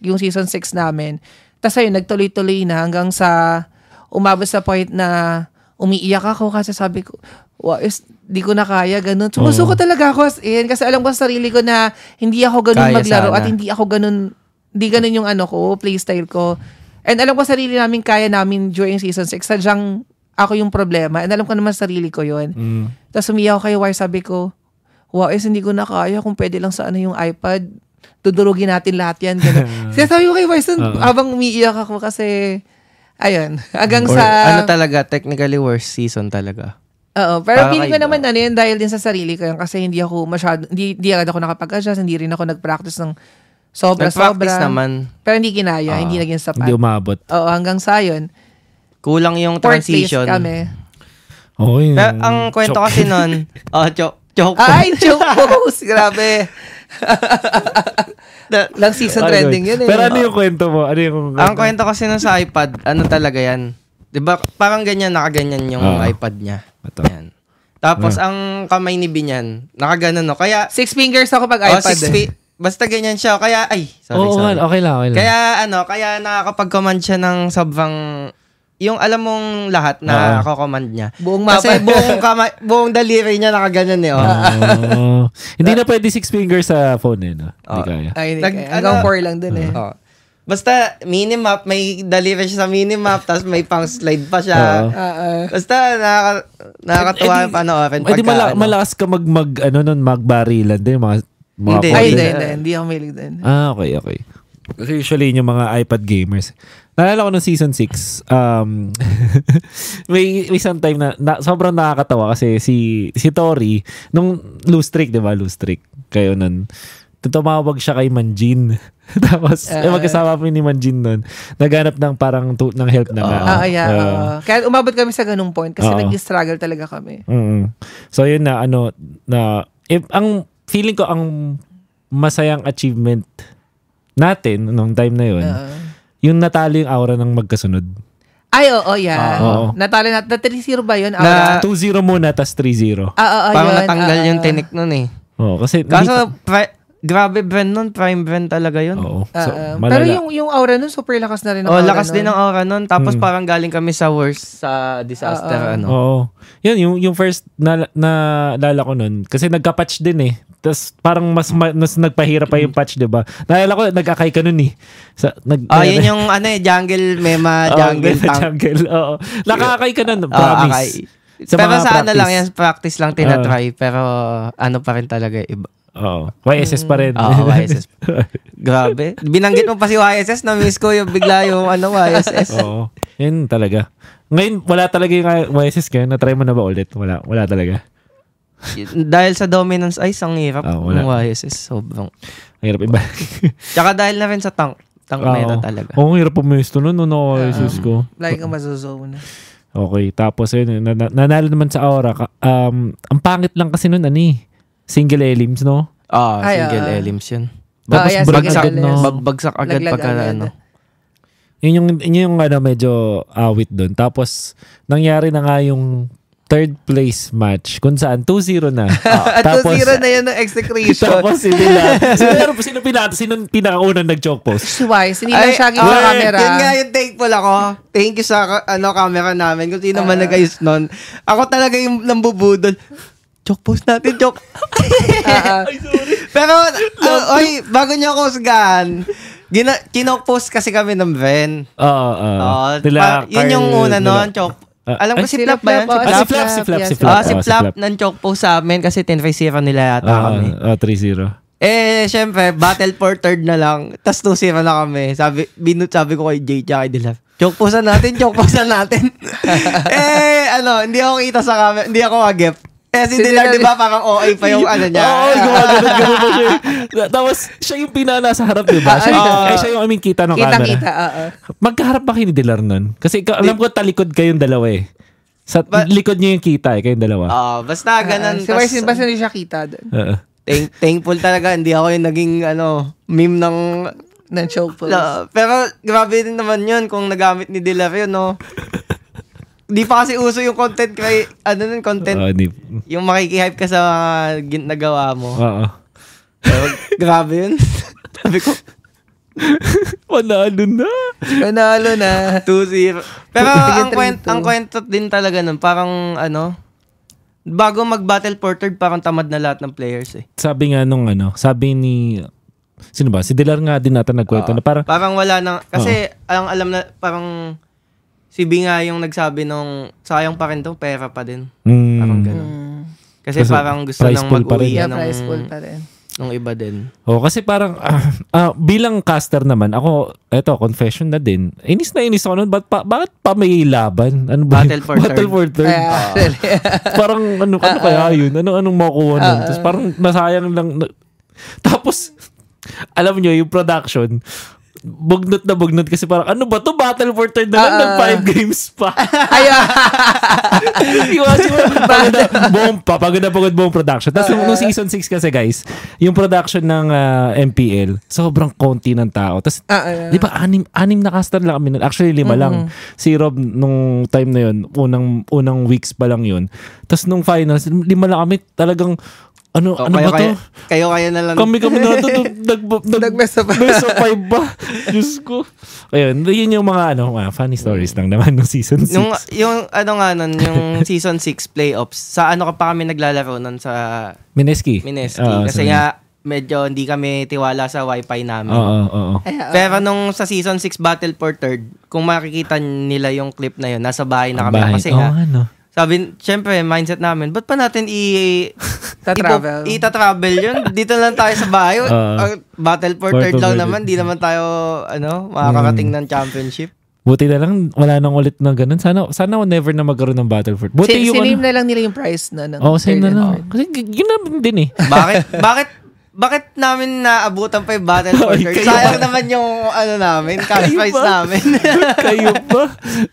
yung season 6 namin. Tapos ayun, nagtuloy-tuloy na hanggang sa umabot sa point na umiiyak ako kasi sabi ko, wow, is, di ko na kaya, ganun. Sumusuko talaga ako as in kasi alam ko sa sarili ko na hindi ako ganun Kaya maglaro sana. at hindi ako ganun, hindi ganun yung ano ko, playstyle ko. And alam ko sa sarili namin, kaya namin during season 6. Sadyang ako yung problema. And alam ko naman sa sarili ko yun. Mm. Tapos umiyak ako kay Wire, sabi ko, wow, is hindi ko na kaya kung pwede lang sa ano yung iPad. Dudurugin natin lahat yan. Ganun. Kaya sabi ko kay Wire, Oo. habang umiiyak ako kasi, ayun, hanggang Or, sa, ano talaga, technically worst season talaga. oo, pero Para feeling ko naman ano yun, dahil din sa sarili ko yun, kasi hindi ako masyado, hindi, hindi agad ako nakapag-adjust, hindi rin ako nag-practice ng sobra-sobra. Nag-practice naman. Pero hindi kinaya, Ah. hindi naging sapat. Hindi umabot. Oo, hanggang sa yun, Kulang yung fourth place transition. kami. Oo, yun. Pero ang kwento kasi nun, oh, choke, choke. Ay, post! Grabe. Na- Lang season Ay, trending yun eh. Pero ano yung kwento mo? Ano yung... ang kwento kasi nun sa iPad, ano talaga yan? 'Di ba Parang ganyan, nakaganyan yung Oo. iPad niya. Ito. Yan. Tapos ang kamay ni Binyan, nakaganon no. Kaya, Six fingers ako pag oh, iPad. six eh. basta ganyan siya. Kaya, ay, sorry, Oo, sorry. okay lang, okay lang. Kaya ano, kaya nakakapag-command siya ng sobrang yung alam mong lahat na Oo. command niya. Buong mapa. Kasi buong kamay, buong daliri niya nakaganyan eh. Oh. Oo. Hindi na pwede six fingers sa phone eh, no? Hindi Oo. kaya. Ay, hindi Nag- kaya. Hanggang ano- four lang dun eh. Oh. Basta minimap, may daliri siya sa minimap, tapos may pang slide pa siya. Ah, ah. Basta nakaka, nakakatuwa yung panoorin. Eh, di pagka, mala- ano. malakas ka mag, mag ano nun, magbarilan din, mga, mga Hindi. Hindi, eh. hindi. Hindi ako mahilig din. Ah, okay, okay. Kasi usually yun yung mga iPad gamers. Naalala ko nung season 6, um, may, may isang time na, na sobrang nakakatawa kasi si si Tori, nung lose streak, di ba? Lose streak. Kayo nun. Tumawag siya kay Manjin. Tapos, eh, Ah. magkasama kami ni Manjin nun. Naghanap ng parang tu- ng help na nga. Ah, yeah. Ah. oo. Kaya umabot kami sa ganung point kasi Oo. nag-struggle talaga kami. Mm. So yun na ano na if, ang feeling ko ang masayang achievement natin nung time na yun, Oo. Yung natalo yung aura ng magkasunod. Ay, oo, yeah. Oo. Natalo na. Na 3-0 ba yun? Na- Aura? 2-0 muna tas 3-0. Ah, oo, Parang yun. natanggal ah, yung ah. tinik nun eh. Oo, kasi Kaso, pri- grabe brand nun, prime brand talaga yun. Oo. Ah, So, malala. pero yung yung aura nun, super lakas na rin. ang Oh, aura lakas nun. din ang aura nun. Tapos Hmm. parang galing kami sa worst sa disaster Ah, ah. ano. Oo. Yan, yung, yung first na, na lala ko nun, kasi nagka-patch din eh. Tapos parang mas, ma- mas nagpahirap pa yung patch, di ba? Naalala ko, nag-akay ka nun eh. Sa, nag, Oh, yun yung ano eh, jungle mema, jungle Mema tank. jungle, oo. Nakakay ka nun, promise. akay. Sa pero mga sa ano practice. lang yan, practice lang tinatry. pero ano pa rin talaga iba. Oo. YSS pa rin. Oo, YSS. Grabe. Binanggit mo pa si YSS, na-miss ko yung bigla yung ano, YSS. Oo. Yan talaga. Ngayon, wala talaga yung YSS kaya. Na-try mo na ba ulit? Wala. Wala talaga. dahil sa dominance ice, ang hirap Ah, wala. ng YSS. Sobrang. Ang hirap iba. Tsaka dahil na rin sa tank. Tank meta talaga. Oo, ang hirap pumesto nun. Ano YSS ko. Lagi kang mazuzone. Okay. Tapos, yun. Na- nanalo naman sa Aura. Um, ang pangit lang kasi nun, ano eh. Single elims, no? Ah, Ay, single ah. elims yun. Tapos Ah, yeah, bulag single agad, no? elims. Bag- bagsak agad Laglag pagka agad. ano. Yun yung, yun yung ano, medyo awit doon. Tapos, nangyari na nga yung third place match kung saan 2-0 na. At tapos, 2-0 na yun ng execution. tapos si Nila. sino, sino, sino, pinaka, sino pinakaunang nag-choke post? Si Wise, hindi lang siya ah, sa camera. Yun nga yung thankful ako. Thank you sa ano camera namin. Kung sino man Ah. nag-ayos nun. Ako talaga yung nambubudol. Choke post natin, choke. Ah, ah. Pero, uh, oy, bago niyo ako husgahan, gina, kinoke post kasi kami ng Ven. Oo, oo. Pa- yun yung una noon, choke. Ah, Alam ko si Flap ba yan? Flap, Si oh, Flap? si Flap, si Flap, yes. si Flap. Si Flap ng choke post sa amin kasi 10-5-0 nila yata Oo, kami. oo, 3-0. Eh, syempre, battle for third na lang. Tapos 2-0 na kami. Sabi, binut sabi ko kay Jay tsaka kay Dilaf. Choke posan natin, choke posan natin. eh, ano, hindi ako kita sa camera, hindi ako agep. Eh, si Si Dilar, Dilar, di ba, parang OA pa yung ano niya. Oo, gumagano'n ganun pa siya. Tapos, siya yung pinana sa harap, di ba? Siya, yung- Ah. eh, siya yung, mean, kita ng camera. Kitang-kita, oo. Magkaharap ba kayo ni Dilar nun? Kasi ikaw, alam ko talikod kayong dalawa eh. Sa Ba- likod niyo yung kita eh, kayong dalawa. Ah, basta Ah, ganun. Si tas- Marcin, basta hindi siya kita doon. Oo. thank, thankful talaga, hindi ako yung naging, ano, meme ng... Ng choke pose. La, pero, grabe din naman yun kung nagamit ni Dilar yun, no? Di pa kasi uso yung content kay, ano nun, content, Oo, di- yung makikihype ka sa mga gin- nagawa mo. Oo. Pero, grabe yun. Sabi ko, Panalo na. Panalo na. 2-0. Pero ang, kwent, 3-2. ang kwento din talaga nun, parang ano, bago mag-battle for third, parang tamad na lahat ng players eh. Sabi nga nung ano, sabi ni, sino ba? Si Dilar nga din nata nagkwento na parang, Parang wala na, kasi ang alam na, parang si B nga yung nagsabi nung, sayang pa rin to, pera pa din. mm, Parang ganun. Mm. Kasi, Kasi parang gusto nang pool pa rin. mag-uwi Yeah, ng, price pool pa rin. nung iba din. Oh, kasi parang ah, ah, bilang caster naman, ako eto confession na din. Inis na inis ako noon. Ba't pa, bakit pa may laban? Ano ba? Battle for Battle third. for third. Actually, parang ano ano kaya yun? Ano anong makuha nun? Tapos parang nasayang lang. na- tapos alam nyo, yung production, bugnot na bugnot kasi parang ano ba to battle for third na lang Ah, ng ah. five games pa. Ayun. Iwasin mo pagod na buong pa, pagod na pagod buong production. Tapos nung, nung season 6 kasi guys, yung production ng ah, MPL, sobrang konti ng tao. Tapos Ah, ah. Di ba, anim, anim na caster lang kami nun. Actually, lima lang. Si Rob, nung time na yun, unang, unang weeks pa lang yun. Tapos nung finals, lima lang kami. Talagang, ano, Oh, ano kayo, ba to? kayo, kayo, na lang. Kami kami na ito. Nag, nag, Nag-best of- best of five ba? Diyos ko. Ayun, yun yung mga ano, mga funny stories lang naman nung season 6. Nung, yung ano nga nun, yung season 6 playoffs, sa ano ka pa kami naglalaro nun sa Mineski. Mineski. Oo, kasi nga, medyo hindi kami tiwala sa wifi namin. Oo, oo, oo. Ayun. Pero nung sa season 6 Battle for Third, kung makikita nila yung clip na yun, nasa bahay na kami. Bahay. Kasi Oo, nga, ano. Sabi, syempre, mindset namin, ba't pa natin i... Ta-travel. ipo- Ita-travel yun. Dito lang tayo sa bahay. Ang Battle for Battle Third for lang naman. Di naman tayo, ano, makakarating Mm. ng championship. Buti na lang, wala nang ulit na ganun. Sana, sana never na magkaroon ng Battleford. Buti Si, yung siname ano. na lang nila yung price na. ng Oo, same na lang. Kasi g- yun naman din eh. Bakit? bakit? Bakit namin naabutan pa yung Battle for Ay, kayo Sayang naman yung, ano namin, cash Kayo prize ba? namin. Kayo ba?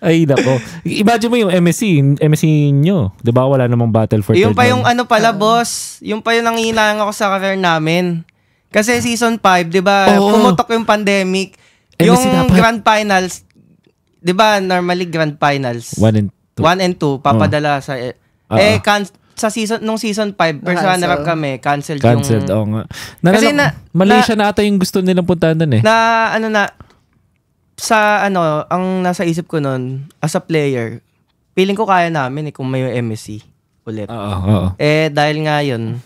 Ay, nako. Imagine mo yung MSC, MSC nyo. Di ba wala namang battle for yung pa yung ano pala, boss. Yung pa yung nanginayang ako sa career namin. Kasi season 5, di ba, Oo. pumutok yung pandemic. MSC yung dapat. grand finals, di ba, normally grand finals, One and two. 1 and 2, papadala sa... Eh, Oo. eh, can- sa season, nung season 5, first Na-cancel. runner-up kami, canceled, Cancelled, yung... oo nga. Nalala, Kasi na- Malaysia na, ata yung gusto nilang puntahan doon eh. Na, ano na, sa ano, ang nasa isip ko nun, as a player, feeling ko kaya namin eh, kung may MSC ulit. Oo, oo. Eh, dahil nga yun,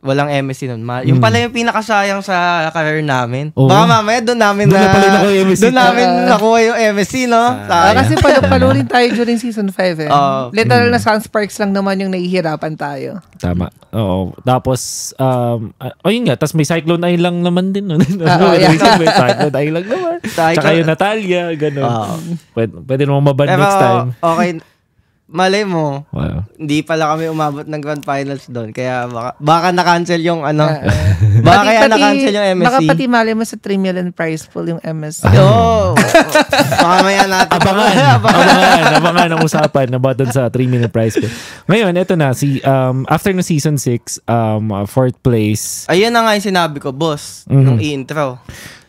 walang MSC nun. Ma- yung Mm. pala yung pinakasayang sa career namin. Oo. Baka mamaya doon namin Doon na, na pala nakuha yung MSC. Doon namin Ah. nakuha yung MSC, no? Ah, Sayang. kasi palo palurin tayo during season 5 eh. Oo. Literal na Sunsparks lang naman yung nahihirapan tayo. Tama. Oo. Tapos, um, uh, oh yun nga, tapos may Cyclone Eye lang naman din. No? Oo, yeah. may Cyclone Eye lang naman. Cyclone- Tsaka yung Natalia, gano'n. Oo. Pwede, pwede naman mabad Pero, next time. okay, malay mo, Wow. hindi pala kami umabot ng grand finals doon. Kaya baka, baka na-cancel yung ano. Ah, baka kaya na-cancel yung MSC. Baka pati mali mo sa 3 million prize pool yung MSC. Oo. baka maya natin. Abangan, abangan, abangan ang usapan about dun sa 3 million prize pool. Ngayon, eto na, si, um, after no season 6, um, uh, fourth place, Ayun na nga yung sinabi ko, boss, Mhm. nung intro.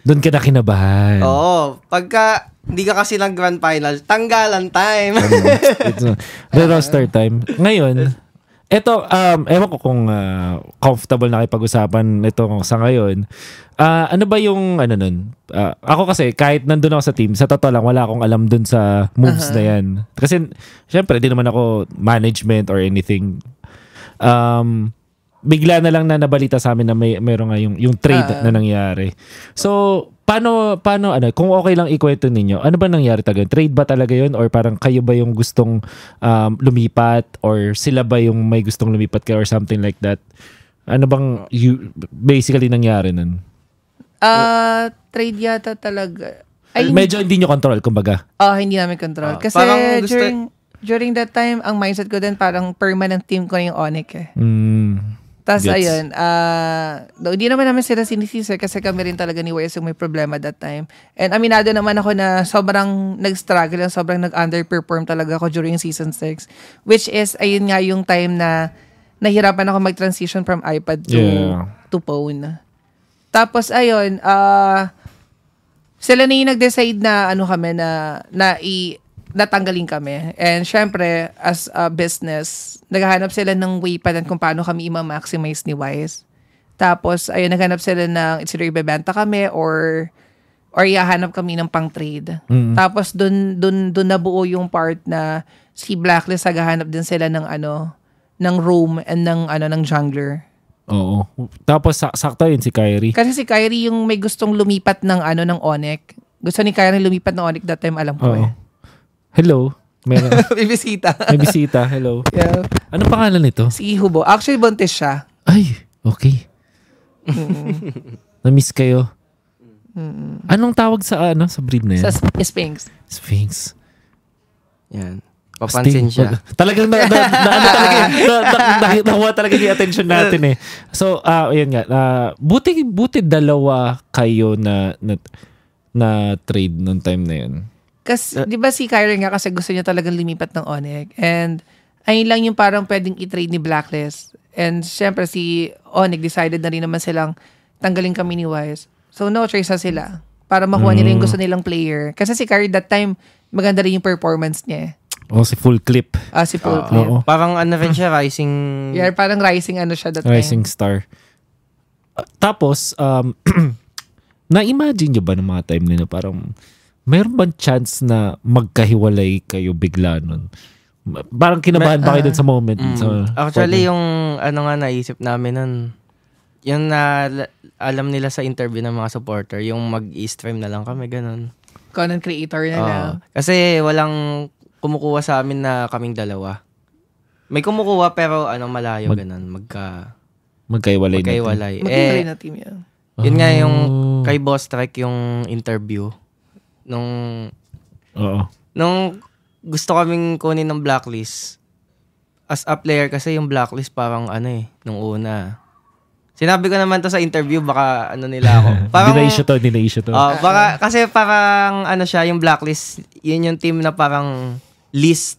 Doon ka na kinabahan. Oo. Pagka hindi ka kasi ng grand final, tanggalan time. It's uh, re-roster time. Ngayon, eto, um, ewan ko kung uh, comfortable na kayo pag-usapan ito sa ngayon. Ah, ano ba yung, ano nun? Ah, ako kasi, kahit nandun ako sa team, sa totoo lang, wala akong alam dun sa moves na yan. Kasi, syempre, di naman ako management or anything. um, bigla na lang na nabalita sa amin na may meron nga yung, yung trade Ah. na nangyari. So, paano, paano, ano, kung okay lang ikwento ninyo, ano ba nangyari talaga? Trade ba talaga yun? Or parang kayo ba yung gustong um, lumipat? Or sila ba yung may gustong lumipat kayo or something like that? Ano bang you, basically nangyari nun? Ah, trade yata talaga. Ay, Medyo hindi nyo control, kumbaga. Oh, hindi namin control. Ah, Kasi during during that time, ang mindset ko din parang permanent team ko na yung Onyx eh. Mm, Tapos Gets. ayun, though, hindi naman namin sila sinisisi kasi kami rin talaga ni Wes yung may problema that time. And aminado naman ako na sobrang nag-struggle and sobrang nag-underperform talaga ako during season 6. Which is, ayun nga yung time na nahirapan ako mag-transition from iPad to, Yeah. to phone. Tapos ayun, ah, sila na yung nag-decide na ano kami na na i natanggalin kami. And syempre, as a business, naghahanap sila ng way pa din kung paano kami i-maximize ni Wise. Tapos, ayun, naghanap sila ng it's either ibebenta kami or or ihahanap kami ng pang-trade. Tapos, dun, dun, dun nabuo yung part na si Blacklist, naghahanap din sila ng ano, ng room and ng ano ng jungler. oo. Tapos, sak- sakto yun si Kyrie. Kasi si Kyrie yung may gustong lumipat ng ano ng Onyx. Gusto ni Kyrie lumipat ng Onyx that time, alam ko Oo. eh. Hello. Meron, may bisita. may bisita. Hello. yeah. Ano pangalan nito? Si Hubo. Actually, buntis siya. Ay, okay. Na-miss kayo. Anong tawag sa ano sa breed na yan? Sa Sphinx. Sphinx. Yan. Papansin Sting. siya. Talagang na, na, na, ano talaga, na, na, na, nakuha talaga yung attention natin eh. So, ah ayun nga. ah, buti, buti dalawa kayo na, na, na trade nung time na yun. Kasi, di ba si Kyrie nga kasi gusto niya talagang lumipat ng Onyx. And, ayun lang yung parang pwedeng i-trade ni Blacklist. And, syempre, si Onyx decided na rin naman silang tanggalin kami ni Wise. So, no choice na sila para makuha nila yung gusto nilang player. Kasi si Kyrie that time, maganda rin yung performance niya. eh. O si full clip. Ah, si Paul. Ah, Oo. Parang ano rin siya, rising... Yeah, parang rising ano siya that Rising time. star. Ah, tapos, um, na-imagine nyo ba ng mga time nila parang mayroon bang chance na magkahiwalay kayo bigla nun? Parang kinabahan ba kayo dun sa moment? Mm. Sa- Actually, yung ano nga naisip namin nun, yung na, alam nila sa interview ng mga supporter, yung mag-stream na lang kami, ganun. Content creator na na. Oo. kasi walang kumukuha sa amin na kaming dalawa. May kumukuha pero ano malayo Mag- ganun, magka magkahiwalay na. magkaiwalay. Magkaiwalay Eh, na team yan. yun nga yung Oh. kay Boss Trek yung interview nung Oo. nung gusto kaming kunin ng blacklist as a player kasi yung blacklist parang ano eh nung una. Sinabi ko naman to sa interview baka ano nila ako. Parang Deny-issue to, deny-issue to. Ah, baka kasi parang ano siya yung blacklist, yun yung team na parang list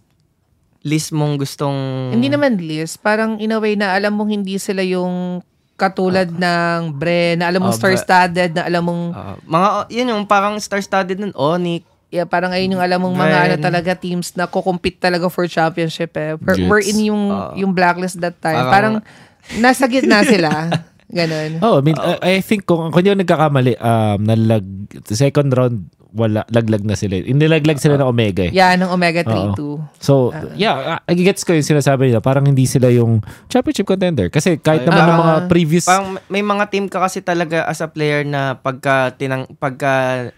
list mong gustong Hindi naman list. Parang in a way na alam mong hindi sila yung katulad ng Bre, na alam mong Bre. star-studded, na alam mong, Ah, mga yun yung parang star-studded nun Onyx. yeah, parang ayun yung alam mong mga ano talaga teams na kukumpit talaga for championship eh. Gets. we're in yung, Ah. yung blacklist that time. Parang- Parang, nasa gitna sila. Ganon. Oh, I mean, I, I think kung, kung ako nagkakamali, um, nalag, second round, wala, laglag na sila. Inilaglag sila ng Omega eh. Yeah, ng Omega 3-2. So, yeah, uh, gets ko yung sinasabi nila. Parang hindi sila yung championship contender. Kasi kahit naman ng ah. mga previous... Parang may mga team ka kasi talaga as a player na pagka tinang pagka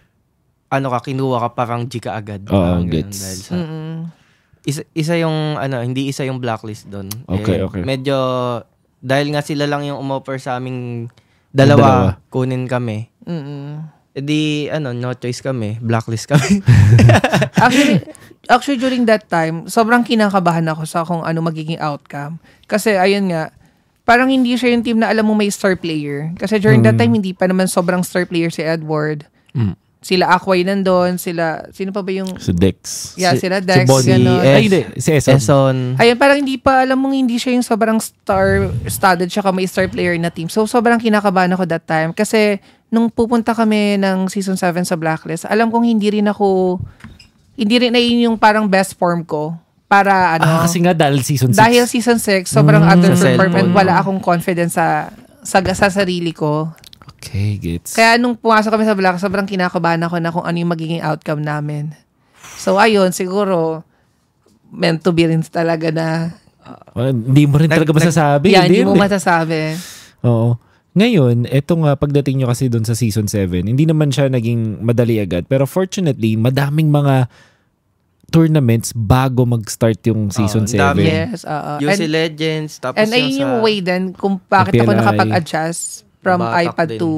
ano ka kinuha ka parang G ka agad. Oo, ganun gets. dahil sa- Mm-mm. isa, isa yung ano, hindi isa yung blacklist doon. Okay, okay. Medyo dahil nga sila lang yung umoffer sa aming Dalawa. dalawa, kunin kami. Mm-mm. E di ano, no choice kami, blacklist kami. actually, actually during that time, sobrang kinakabahan ako sa kung ano magiging outcome. Kasi ayun nga, parang hindi siya yung team na alam mo may star player. Kasi during that time, hindi pa naman sobrang star player si Edward. Mm. Sila Aquay nandun, sila, sino pa ba yung, Si Dex. yeah, Si- sila Si Dex, Bonnie. gano'n. Ay, hindi. Si Eson. Eson. Ayun, parang hindi pa, alam mong hindi siya yung sobrang star-studded tsaka may star player na team. So, sobrang kinakabahan ako that time. Kasi, nung pupunta kami ng season 7 sa Blacklist, alam kong hindi rin ako, hindi rin na yun yung parang best form ko. Para ano, Ah, kasi nga dahil season 6. dahil season 6, sobrang Mm. underperform Sa and cellphone. wala akong confidence sa, sa, sa sarili ko. Okay, gets. Kaya nung pumasok kami sa Black, sobrang kinakabahan ako na kung ano yung magiging outcome namin. So, ayun, siguro, meant to be rin talaga na Ah, hindi mo rin Nag- talaga masasabi. Yeah, hindi mo eh. masasabi. Oo. Ngayon, eto nga pagdating nyo kasi doon sa season 7, hindi naman siya naging madali agad. Pero fortunately, madaming mga tournaments bago mag-start yung season ang 7. dami. Yes, oo. UC And, Legends, tapos and ayun yung yung sa... way din kung bakit ako PLI. nakapag-adjust from Nabatak iPad din. to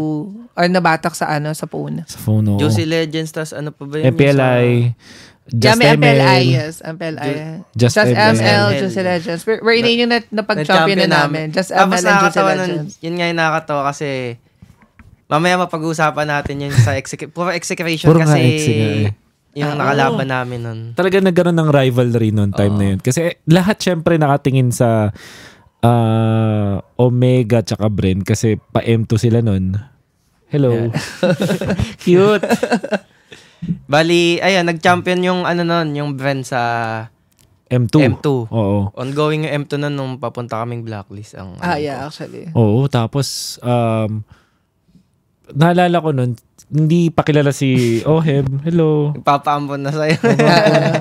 or nabatak sa ano sa phone. Sa phone, oo. UC Legends, tapos ano pa ba yun? MPLI, yeah, Just may MPLI, ML, yes. MPLI. Just Just, ML. ML, Just Legends. We're, we're yun yung na, napag-champion na namin. Just Tapos ML and Just nakakatawa nun, Legends. yun nga yung nakakatawa kasi mamaya mapag-uusapan natin yun sa exec- puro execution Puro kasi exe nga eh. yung Ah, nakalaban namin nun. talaga nagkaroon ng rivalry noon time na yun. Kasi lahat syempre nakatingin sa ah, Omega tsaka Bren kasi pa M2 sila noon. Hello. Cute. Bali, ayun, nag-champion yung ano nun, yung Bren sa M2. M2. Oo. Ongoing yung M2 nun nung papunta kaming blacklist. Ang, Ah, ano yeah, ko. actually. Oo, tapos um naalala ko noon, hindi pa kilala si Oheb. Hello. Nagpapaambon na sa'yo.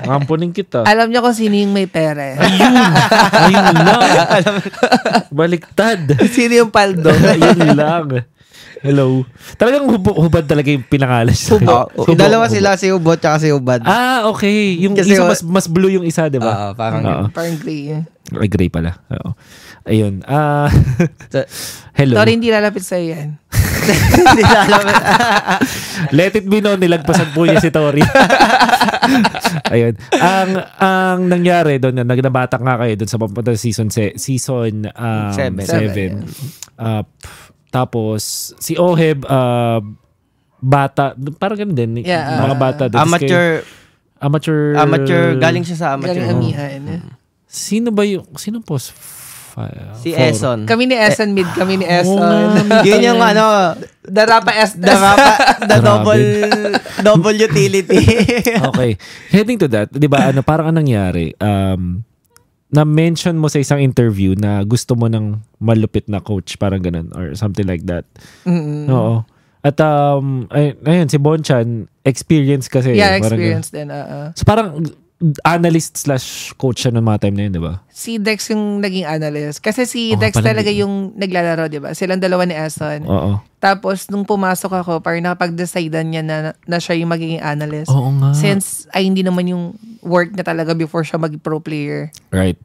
Ampunin kita. Alam niyo kung sino yung may pere. Ayun lang. Baliktad. sino yung paldo? Ayun lang. Hello. Talagang hub- hubad talaga yung pinangalan siya. Oh, dalawa sila, si Ubot tsaka si Ubad. Ah, okay. Yung Kasi isa mas mas blue yung isa, 'di ba? Oo, parang Oo. Parang gray. Ay, gray pala. Oo. Ayun. Ah, Sa- hello. Sorry, hindi lalapit sa'yo yan. Hindi. Let it be known, nilagpasan po niya si Tori. Ayun. Ang ang nangyari doon, nagnabatak nga kayo doon sa papunta sa season se- season um, Seven. 7. Uh, tapos si Oheb uh, bata, parang ganun din. Yeah, mga uh, bata. amateur, kayo- amateur. amateur, galing siya sa amateur. Galing amihan. Sino ba yung, sino po? Fi- Si four. Eson. Kami ni Eson Mid, kami ni Eson. nga. Yun yung ano, Darapa S. the, rapa- the double, double utility. okay. Heading to that, 'di ba? Ano parang ang nangyari? Um na-mention mo sa isang interview na gusto mo ng malupit na coach, parang ganun or something like that. Mm-mm. Oo. At um ay, ayun si Bonchan experience kasi. Yeah, parang experience din. ganun. So parang analyst slash coach siya noong mga time na yun, di ba? Si Dex yung naging analyst. Kasi si nga Dex talaga di- yung naglalaro, di ba? Silang dalawa ni Eson. Oo. Tapos, nung pumasok ako, parang nakapag-decidean niya na, na siya yung magiging analyst. Oo nga. Since, ay hindi naman yung work na talaga before siya maging pro player. Right.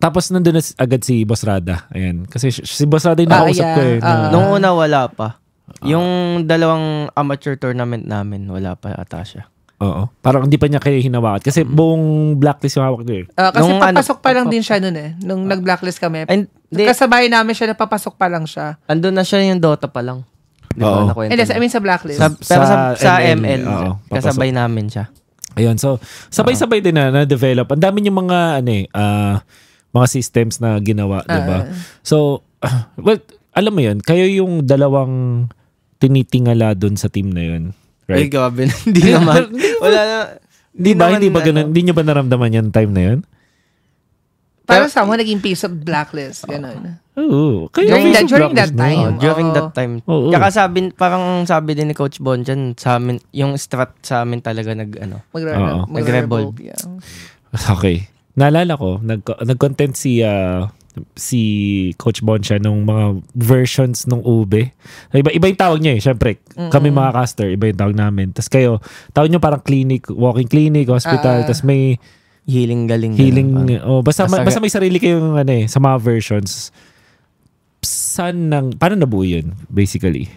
Tapos nandun na agad si Boss Rada. Ayan. Kasi si Boss Rada yung Ah, nakausap yeah. ko eh. na- Ah. Nung una, wala pa. Yung dalawang amateur tournament namin, wala pa ata siya. Oo. Parang hindi pa niya kaya hinawakan. Kasi buong blacklist yung hawak niya eh. Ah, kasi Nung ano, papasok pa lang din siya nun eh. Nung nag-blacklist kami. And, Kasabay namin siya na papasok pa lang siya. andun na siya yung Dota pa lang. Di Oo. Hindi? I mean sa blacklist. Sa, pero sa, Sa sa ML, ML, oo, kasabay namin siya. Ayun. So, sabay-sabay din na na-develop. Ang dami yung mga, ano eh, ah, mga systems na ginawa, di ba? So, well, alam mo yun, kayo yung dalawang tinitingala dun sa team na yun. Ay, Right? grabe. Hindi naman. Wala na. Di ba? Hindi ba ganun? ano. Hindi nyo ba naramdaman yan time na yun? Parang sa mo naging piece of blacklist. Ganun. Oo. Kayo During yung that- during that na. time. Oh, during that time. Oo. Kaya sabi, parang sabi din ni Coach Bon dyan, sa amin, yung strat sa amin talaga nag, ano, Mag- Oo. mag-revolve. Yeah. Okay. Naalala ko, nag, nag-content si ah, si Coach Bonsha nung mga versions nung Ube. Iba, iba yung tawag niya eh. Siyempre, kami mga caster, iba yung tawag namin. Tapos kayo, tawag niyo parang clinic, walking clinic, hospital, Ah. tapos may healing galing. healing. Oh, basta, Basta- basta may sarili kayong ano eh, sa mga versions. Saan nang, paano nabuo yun, basically?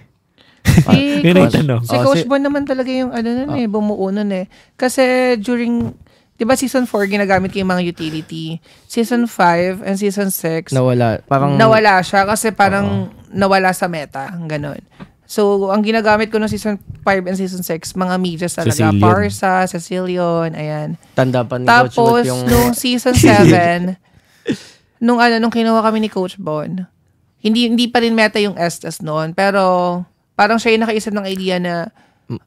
Si Yun ang Coach, si Oh, Coach si- Bon naman talaga yung ano nun eh, bumuo nun eh. Kasi during, di ba season 4, ginagamit ko yung mga utility. Season 5 and season 6, Nawala. Parang, nawala siya kasi parang nawala sa meta. Ganon. So, ang ginagamit ko no season 5 and season 6, mga mages talaga. Cecilion. Parsa, Cecilion, ayan. tanda pa ni Coach Tapos, Wolf yung... nung season 7, nung ano, nung kinuha kami ni Coach Bon, hindi hindi pa rin meta yung Estes noon, pero parang siya yung nakaisip ng idea na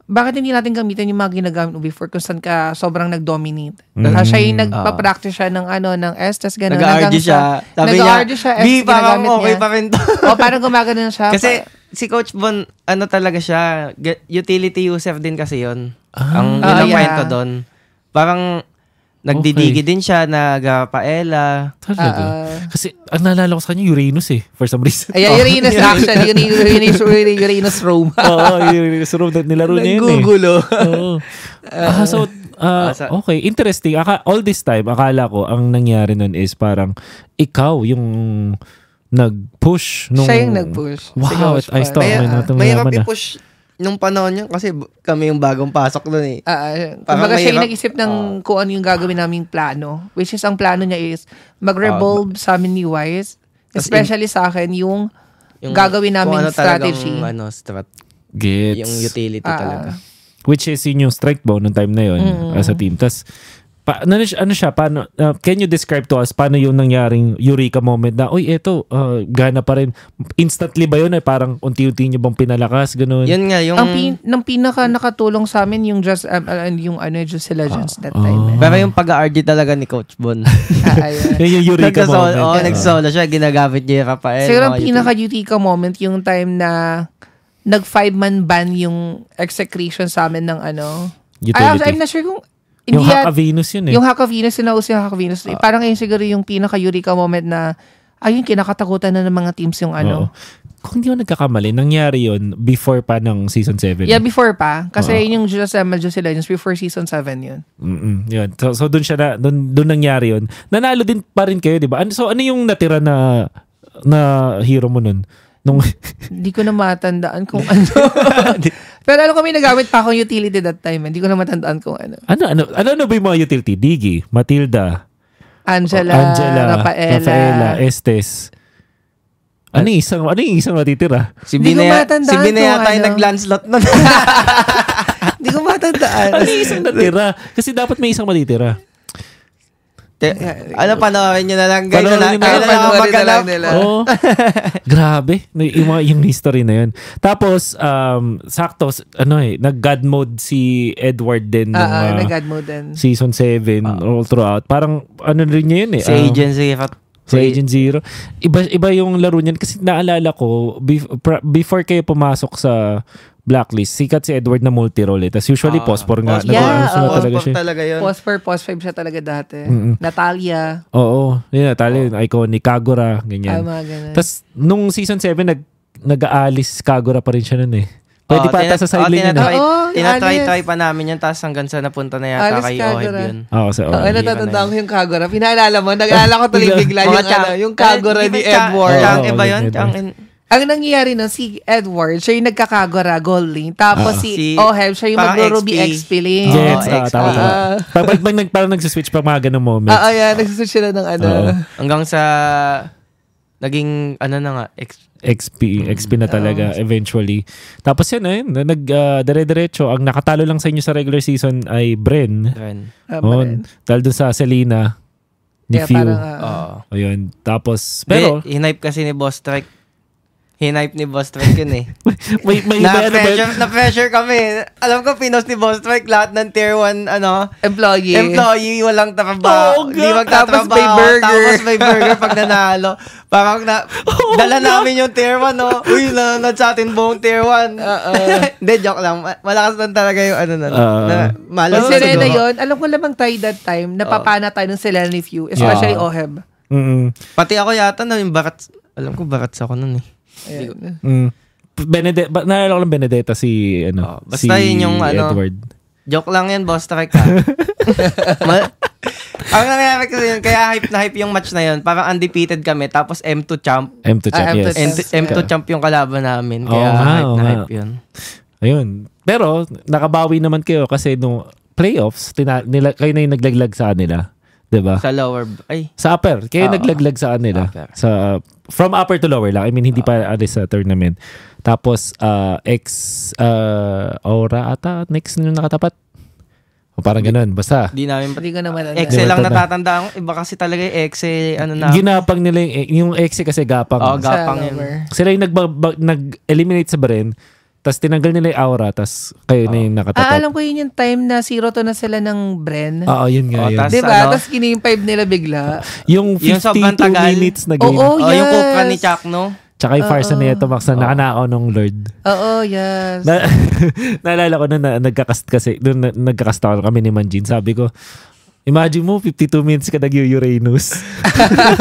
bakit hindi natin gamitin yung mga ginagamit mo before kung saan ka sobrang nag-dominate. Ah, siya yung nagpa-practice siya ng ano, ng Estes, gano'n. Nag-argue siya. Sabi niya, nag-argue siya, B, Estes parang ginagamit okay niya. pa rin to. o, parang gumagano siya. Kasi Pa- si Coach Bon, ano talaga siya, utility user din kasi yon Ah. Ang yun ang yeah. kwento doon. Parang Nagdidigi din siya, nagapaela. Talaga. Ah, Kasi ang naalala ko sa kanya, Uranus eh. For some reason. Ay, Uranus actually. Yung Uranus, Uranus Rome. Oo, Uranus. Room na nilaro niya yun eh. Nanggugulo. Oo. Ah, so, ah, Ah, sa- okay. Interesting. Aka, all this time, akala ko, ang nangyari nun is parang, ikaw yung nag-push nung... Siya yung nag-push. Wow, I Juan. stop. May, may natin mahirap mayaman na. i-push nung panahon niya kasi kami yung bagong pasok doon eh. Parang kumbaga siya yung nag-isip ng kung ano yung gagawin naming plano. Which is, ang plano niya is mag-revolve sa amin ni Wise. Especially sa akin, yung, Yung gagawin namin ano talagang, strategy. ano, strat, Gets. yung utility Ah, talaga. Which is yun yung strike bone nung time na yun as a team. Tapos, pa, ano, ano siya, paano, uh, can you describe to us paano yung nangyaring eureka moment na, uy, eto, uh, gana pa rin. Instantly ba yun? Eh, parang unti-unti nyo bang pinalakas? Ganun. Yun nga, yung... ang pin, ng pinaka nakatulong sa amin yung just um, uh, yung ano just Legends that time. eh. pero yung pag-RG talaga ni Coach Bon. Ah. Yun yung eureka moment. oh, Ah. nagsolo siya, ginagamit niya yung Rafael. Siguro ang mga pinaka utika moment yung time na nag five man ban yung execration sa amin ng ano. Utility. I'm not sure kung yung hindi Hack yan- of Venus yun eh. Yung Hack Venus, sinauso yung Hack Venus. Parang yun siguro yung pinaka-eureka moment na ayun, kinakatakutan na ng mga teams yung ano. Oo. Kung hindi ko nagkakamali, nangyari yun before pa ng season 7. Yeah, before pa. Kasi Oo. yun yung Just ML Just Legends before season 7 yun. Mm-mm, yun. So, so doon siya na, doon, doon nangyari yun. Nanalo din pa rin kayo, di ba? Ano, so ano yung natira na na hero mo nun? Nung, Hindi ko na matandaan kung ano. Pero alam ko may nagamit pa akong utility that time. Hindi ko na matandaan kung ano. ano, ano, ano, ano ba yung mga utility? Digi, Matilda, Angela, Angela, Rafaela. Rafaela, Estes. Ano yung isang, ano yung isang matitira? Si Hindi ko Binaya, matandaan si Binaya tayo ano. nag-landslot nun. Hindi ko matandaan. Ano yung isang natira? Kasi dapat may isang matitira. Te- ano, panoorin nyo na lang. Kayo Panoorin nyo na na, lang. na lang ang Panoorin na maghanap. lang nila. Oo. Grabe. Yung, mga- yung history na yun. Tapos, um, sakto, ano eh, nag-God mode si Edward din ah, uh, nag-add mo din. season 7 all throughout. Parang ano rin niya yun eh. Si ah, Agency. Si Agent Zero. Iba, iba yung laro niyan kasi naalala ko, before kayo pumasok sa blacklist, sikat si Edward na multi-role eh. Tapos usually Ah, pospor nga. Pospor. Yeah, na oo. talaga Pospor siya. talaga yun. Post for post 5 siya talaga dati. Mm-mm. Natalia. Oo. Yun na, talo yun. Iconic. Kagura. Ah, Ganyan. mga ganun. Tapos, nung season 7, nag, nag-aalis Kagura pa rin siya nun eh. Pwede Oo, pa ata sa sideline oo, yun eh. Oo, Tinatry-try alis. pa namin yan. Tapos hanggang sa napunta na yata Alis kay Kagura. Oheb yun. Oo, sa Oo, oh, ano natatandaan ko yung Kagura. Pinaalala mo, nag-aalala ko tuloy Bigla. yung, ano, yung Kagura di ni Edward. Chang, Oo, iba yun? Chang Ang nangyayari nun, si Edward, siya yung nagkakagura goal lane. Tapos Ah. si, Si- Oheb, siya yung magro-Ruby XP. XP lane. Oo, Gets. ah, ex- tama, tama. ah. Pag, pag, pag, nag- parang nagsiswitch pa mga ganong moments. Ah, ah, yeah, nagsusunod sila ng ano. Oo. Hanggang sa naging ano na nga, ex- XP, XP na talaga eventually. Tapos yan eh, na- nag uh, dire-diretso. Ang nakatalo lang sa inyo sa regular season ay Bren. Ren. Ah, Oh, dahil dun sa Selena. Ni Kaya Few. parang, ah, Oo. Ayun. Tapos, Pero, pero, hinipe kasi ni Boss Trek. Hinipe ni Boss Trek yun eh. may, may, ano ba yun? na-pressure, na-pressure kami. Alam ko, pinost ni Boss Trek lahat ng tier 1, ano, employee. employee, walang trabaho. Oo Di magtatrabaho. Tapos may burger. Tapos may burger pag nanalo. Parang na, dala namin yung tier 1, no? Uy, nanonood sa atin buong tier 1. Oo. Hindi, joke lang. Ma- Malakas lang talaga yung ano na. Oo. na malas sa Selena yun, alam ko lamang tayo that time, napapana tayo ng Selena ni Few, especially Yeah. Oheb. Mm, Pati ako yata na yung barat. Alam ko, barats ako nun eh. Ayun. mm. Benedetta, ba, naalala ko lang Benedetta si, ano, Oh, basta si yun yung, ano, Edward. Joke lang yan, Boss Trek ang nangyayari kasi yun, kaya hype na hype yung match na yun. Parang undefeated kami, tapos M2 champ. M2 champ, Ah, M2 yes. champ. M2, M2 champ yung kalaban namin. Kaya nga, hype oo na hype yun. Ayun. Pero, nakabawi naman kayo kasi nung playoffs, tina, nila, kayo na yung naglaglag sa kanila. 'Di ba? Sa lower, ay, Sa upper. Kayo Oo. naglaglag sa kanila. Upper. Sa, from upper to lower lang. I mean, hindi pa alis sa tournament. Tapos, uh, ex uh, Aura ata, next nyo nakatapat. O parang ganun. Basta, di namin Hindi ko naman. Exe Di ba lang tanda? natatandaan ko. Iba kasi talaga yung Exe, ano na. ginapang nila yung, yung ex kasi gapang. Sa gapang yun. Sila yung nag-eliminate sa Bren, tapos tinanggal nila yung aura, tapos kayo na yung Ah, nakatapat. alam ko yun yung time na zero to na sila ng Bren. Oo, yun nga Oo, yun. tas- Di ba? ano? Tapos kini-5 nila bigla. yung Yung 52 sobrang tagal. minutes na game. Oo, Oh, yung yes. kupra ni Chuck, no? Tsaka yung Farsa Neto Max na nakanao ng Lord. Oo, yes. Na, naalala ko na, na nagkakast kasi, doon na, nagkakast ako kami ni Manjin. Sabi ko, Imagine mo, 52 minutes ka nag-Uranus.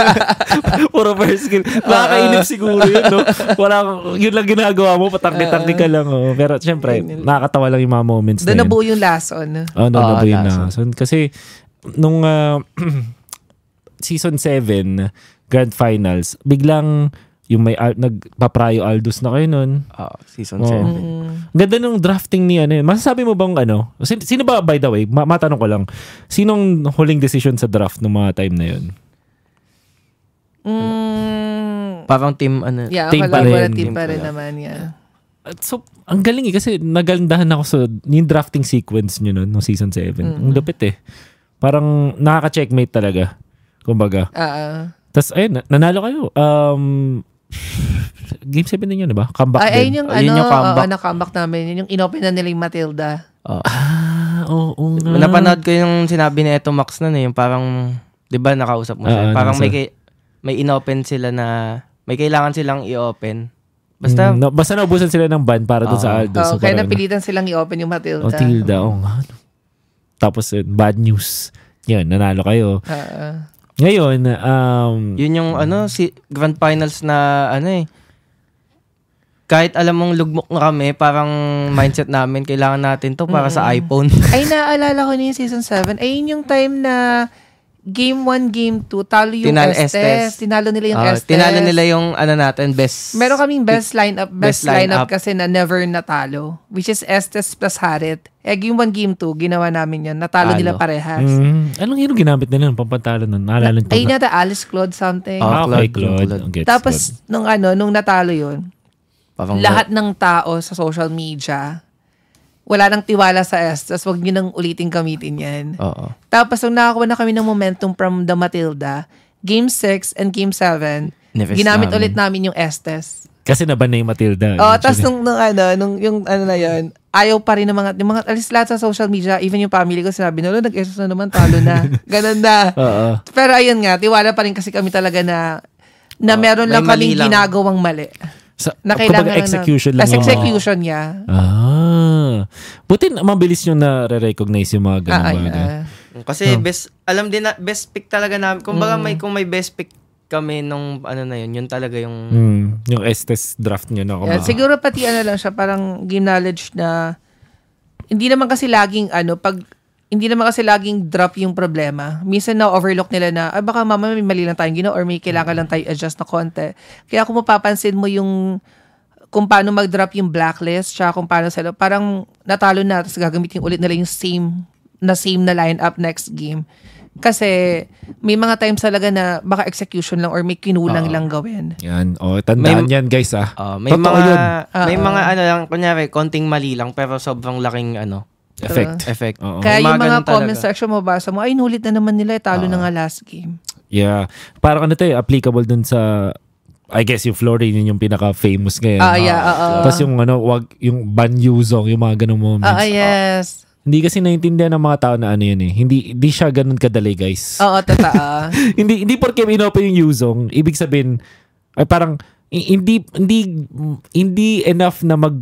Puro first skill. Nakakainip siguro yun, no? Wala, kang- yun lang ginagawa mo, patangki-tangki ka lang. Oh. Pero syempre, nakakatawa lang yung mga moments Doon na yun. nabuo yung lesson. Oh, no, Ah, nabuo yun lason. na. So, kasi, nung ah, season 7, grand finals, biglang yung may al- nagpaprayo Aldous na kayo nun. Ah, season Oo. 7. Mm. Ganda nung drafting ni ano. eh. Masasabi mo bang ano? Sino, sino ba by the way? Ma- matanong ko lang. Sinong huling decision sa draft nung mga time na yun? Mm, Parang team, ano, yeah, Team pa rin. team pa rin naman, yeah. At So, ang galing eh kasi nagandahan ako sa yung drafting sequence nyo nun, no season 7. Ang lupit eh. Parang nakaka-checkmate talaga. Kumbaga. Ah, Tapos ayun, na- nanalo kayo. Um, game 7 din yun, di ba? Comeback Ay, din. ayun yung Ayun ano, yung comeback. oo, na-comeback namin. Yun yung inopen na nila yung Matilda. ah. Ah, oo oo nga. Napanood ko yung sinabi ni Eto Max nun eh, yung parang, di ba nakausap mo siya? Ah, parang may, nasa- kay- may inopen sila na, may kailangan silang i-open. Basta, Mm, no, basta naubusan sila ng ban para dun sa Oo. Aldo. Oo, so, kaya napilitan silang i-open yung Matilda. O, Tilda. Oo nga. no. Tapos, bad news. Yun, nanalo kayo. Ah, Ngayon, um, yun yung ano, si grand finals na ano eh, kahit alam mong lugmok na kami, parang mindset namin, kailangan natin to para sa iPhone. ay, naaalala ko na yung season 7. Ayun yung time na game 1, game 2, talo yung Tinalo Estes. Estes. Tinalo nila yung Ah, Estes. tinalo nila yung ano natin, best. Meron kaming best lineup, best, Best lineup lineup. kasi na never natalo. Which is Estes plus Harit. Eh, game 1, game 2, ginawa namin yun. Natalo Talo. nila parehas. mm, anong hero ginamit nila ng pampantalo nun? Naalala nyo Ayun yata, Alice Claude something. Ah, okay, Claude, Claude. Gets, Tapos, Claude. nung ano, nung natalo yun, Parang lahat ng tao sa social media, wala nang tiwala sa Estes. Huwag nyo nang ulitin gamitin yan. Oo. Tapos, nung nakakuha na kami ng momentum from the Matilda, Game 6 and Game 7, Nervous ginamit namin. ulit namin yung Estes. Kasi naban na yung Matilda. Oh, Actually. tapos nung, nung ano, nung yung ano na yun, ayaw pa rin ng mga, yung mga, alis lahat sa social media, even yung family ko, sinabi, no, nag-esos na naman, talo na. Ganun na. Oo. Pero ayun nga, tiwala pa rin kasi kami talaga na, na Oh, meron lang kaming lang. ginagawang mali. Sa, Na kumbaga, kailangan execution na, lang. As yung- execution niya. Ah. Buti na- mabilis nyo na-recognize yung mga ganun Ah, ay, bagay. ah. Kasi best, alam din na, best pick talaga namin. Kung baga may, kung may best pick kami nung ano na yun, yun talaga yung, Hmm, yung Estes draft nyo na Yeah, siguro pati ano lang siya, parang game knowledge na hindi naman kasi laging ano, pag hindi naman kasi laging drop yung problema. Minsan na overlook nila na, ah, baka mama may mali lang tayong ginawa or may kailangan lang tayo adjust na konti. Kaya kung mapapansin mo yung kung paano mag-drop yung blacklist, tsaka kung paano sila, parang natalo na, tapos gagamitin ulit nila yung same na same na lineup next game. Kasi may mga times talaga na baka execution lang or may kinulang lang gawin. Yan. O, tandaan May- yan, guys, ah. ah, may Totoo mga, yun. may Oo. mga ano lang, kunyari, konting mali lang, pero sobrang laking ano, Effect. effect. Oo. Kaya yung mga ganun comment section mo, basa mo, ay, nulit na naman nila, eh, talo na nga last game. Yeah. Parang ano to eh, applicable dun sa I guess yung Florida yun yung pinaka-famous ngayon. Ah, yeah, oo. Tapos yung ano, wag, yung Ban Yuzong, yung mga ganung moments. Ah, yes. Hindi kasi naintindihan ng mga tao na ano yun eh. Hindi, hindi siya ganun kadali, guys. Oo, totoo. hindi hindi porke inopen yung Yuzong, ibig sabihin ay parang hindi hindi hindi enough na mag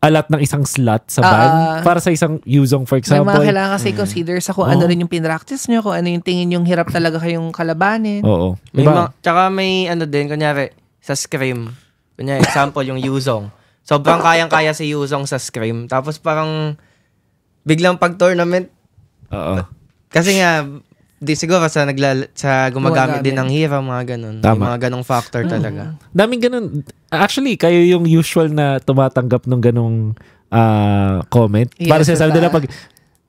alat ng isang slot sa ban Ah. para sa isang Yuzong for May example. mga kailangan kasi consider sa kung ano rin yung pinractice nyo, kung ano yung tingin yung hirap talaga kayong kalabanin. Oo. May Diba? mga, tsaka may ano din, kunyari, sa Scream. Kunyari, example, yung Yuzong. Sobrang kayang-kaya si Yuzong sa Scream. Tapos parang, biglang pag-tournament, Oo. kasi nga, di siguro sa, nagla, sa gumagamit Gumagamit. din ng hero, mga ganun. Tama. May mga ganong factor talaga. Daming ganun. Actually, kayo yung usual na tumatanggap ng ganung ah, comment. Yes, para sa sabi nila pag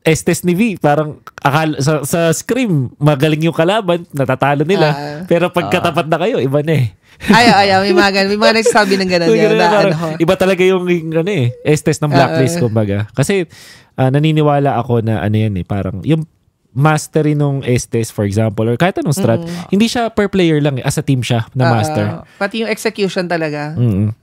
Estes ni V, parang akala, sa, sa scream, magaling yung kalaban, natatalo nila. Ah. pero pagkatapat na kayo, iba na eh. Ay, ay, ay, may mga ganun. May mga nagsasabi ng ganun. Ganun, na, parang ano, iba talaga yung, yung ano eh, Estes ng blacklist, Ah. kumbaga. Kasi ah, naniniwala ako na ano yan eh, parang yung mastery nung Estes, for example, or kahit anong strat, hindi siya per player lang eh, as a team siya na ah, master. ah, pati yung execution talaga.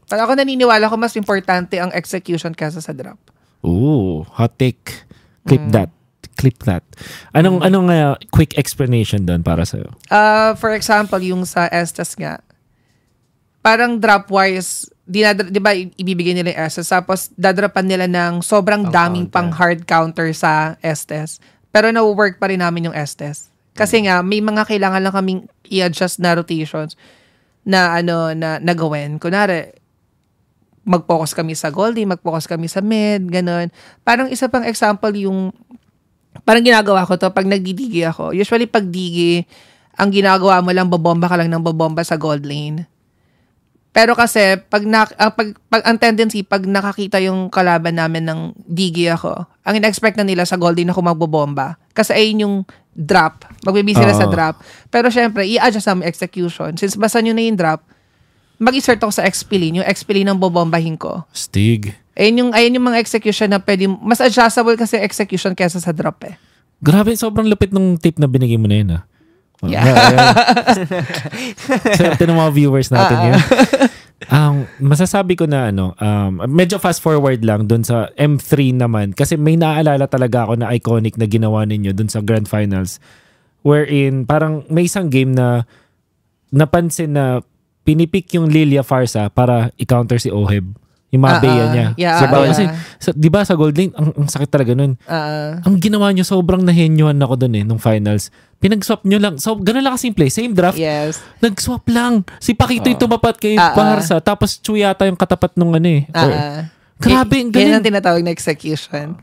Pero ako naniniwala ko mas importante ang execution kaysa sa drop. Ooh, hot take. Clip Mm. that. Clip that. Anong anong uh, quick explanation doon para sa Uh, for example, yung sa Estes nga, parang drop-wise, dinadra- di ba, ibibigay nila yung Estes, tapos dadrapan nila ng sobrang Pang daming counter. pang hard counter sa Estes Pero na-work pa rin namin yung Estes. Kasi nga, may mga kailangan lang kaming i-adjust na rotations na ano na nagawin. Kunwari, mag-focus kami sa Goldie, mag-focus kami sa mid, ganun. Parang isa pang example yung parang ginagawa ko to pag nagdidigi ako. Usually pag digi, ang ginagawa mo lang babomba ka lang ng babomba sa gold lane. Pero kasi pag, na, ang, pag, pag ang tendency pag nakakita yung kalaban namin ng digi ako, ang in-expect na nila sa gold lane ako magbobomba. Kasi ayun yung drop. Magbibisi sila sa Oo. drop. Pero syempre, i-adjust ang execution. Since basa nyo na yung drop, mag-insert ako sa XP lane. Yung XP lane ang bobombahin ko. Stig. Ayun yung, ayun yung mga execution na pwede, mas adjustable kasi execution kesa sa drop eh. Grabe, sobrang lupit nung tip na binigay mo na yun, ah. Oh, Yeah. Swerte ng mga viewers natin yun. Ang masasabi ko na ano, um, medyo fast forward lang dun sa M3 naman kasi may naaalala talaga ako na iconic na ginawa ninyo dun sa Grand Finals wherein parang may isang game na napansin na pinipik yung Lilia Farsa para i-counter si Oheb. Yung mga Ah, beya ah. niya. Yeah, Diba? ah, Kasi, yeah. sa, di ba sa Gold Lane, ang, ang sakit talaga nun. Ah, Ang ginawa nyo, sobrang nahenyuhan ako dun eh, nung finals. Pinag-swap nyo lang. So, ganun lang kasimple. Same draft. yes. Nag-swap lang. Si Pakito yung tumapat kay ah. Paharsa. Tapos Chu yata yung katapat nung ano eh. Or- Ah, Grabe, ang Yan galing. ang tinatawag na execution.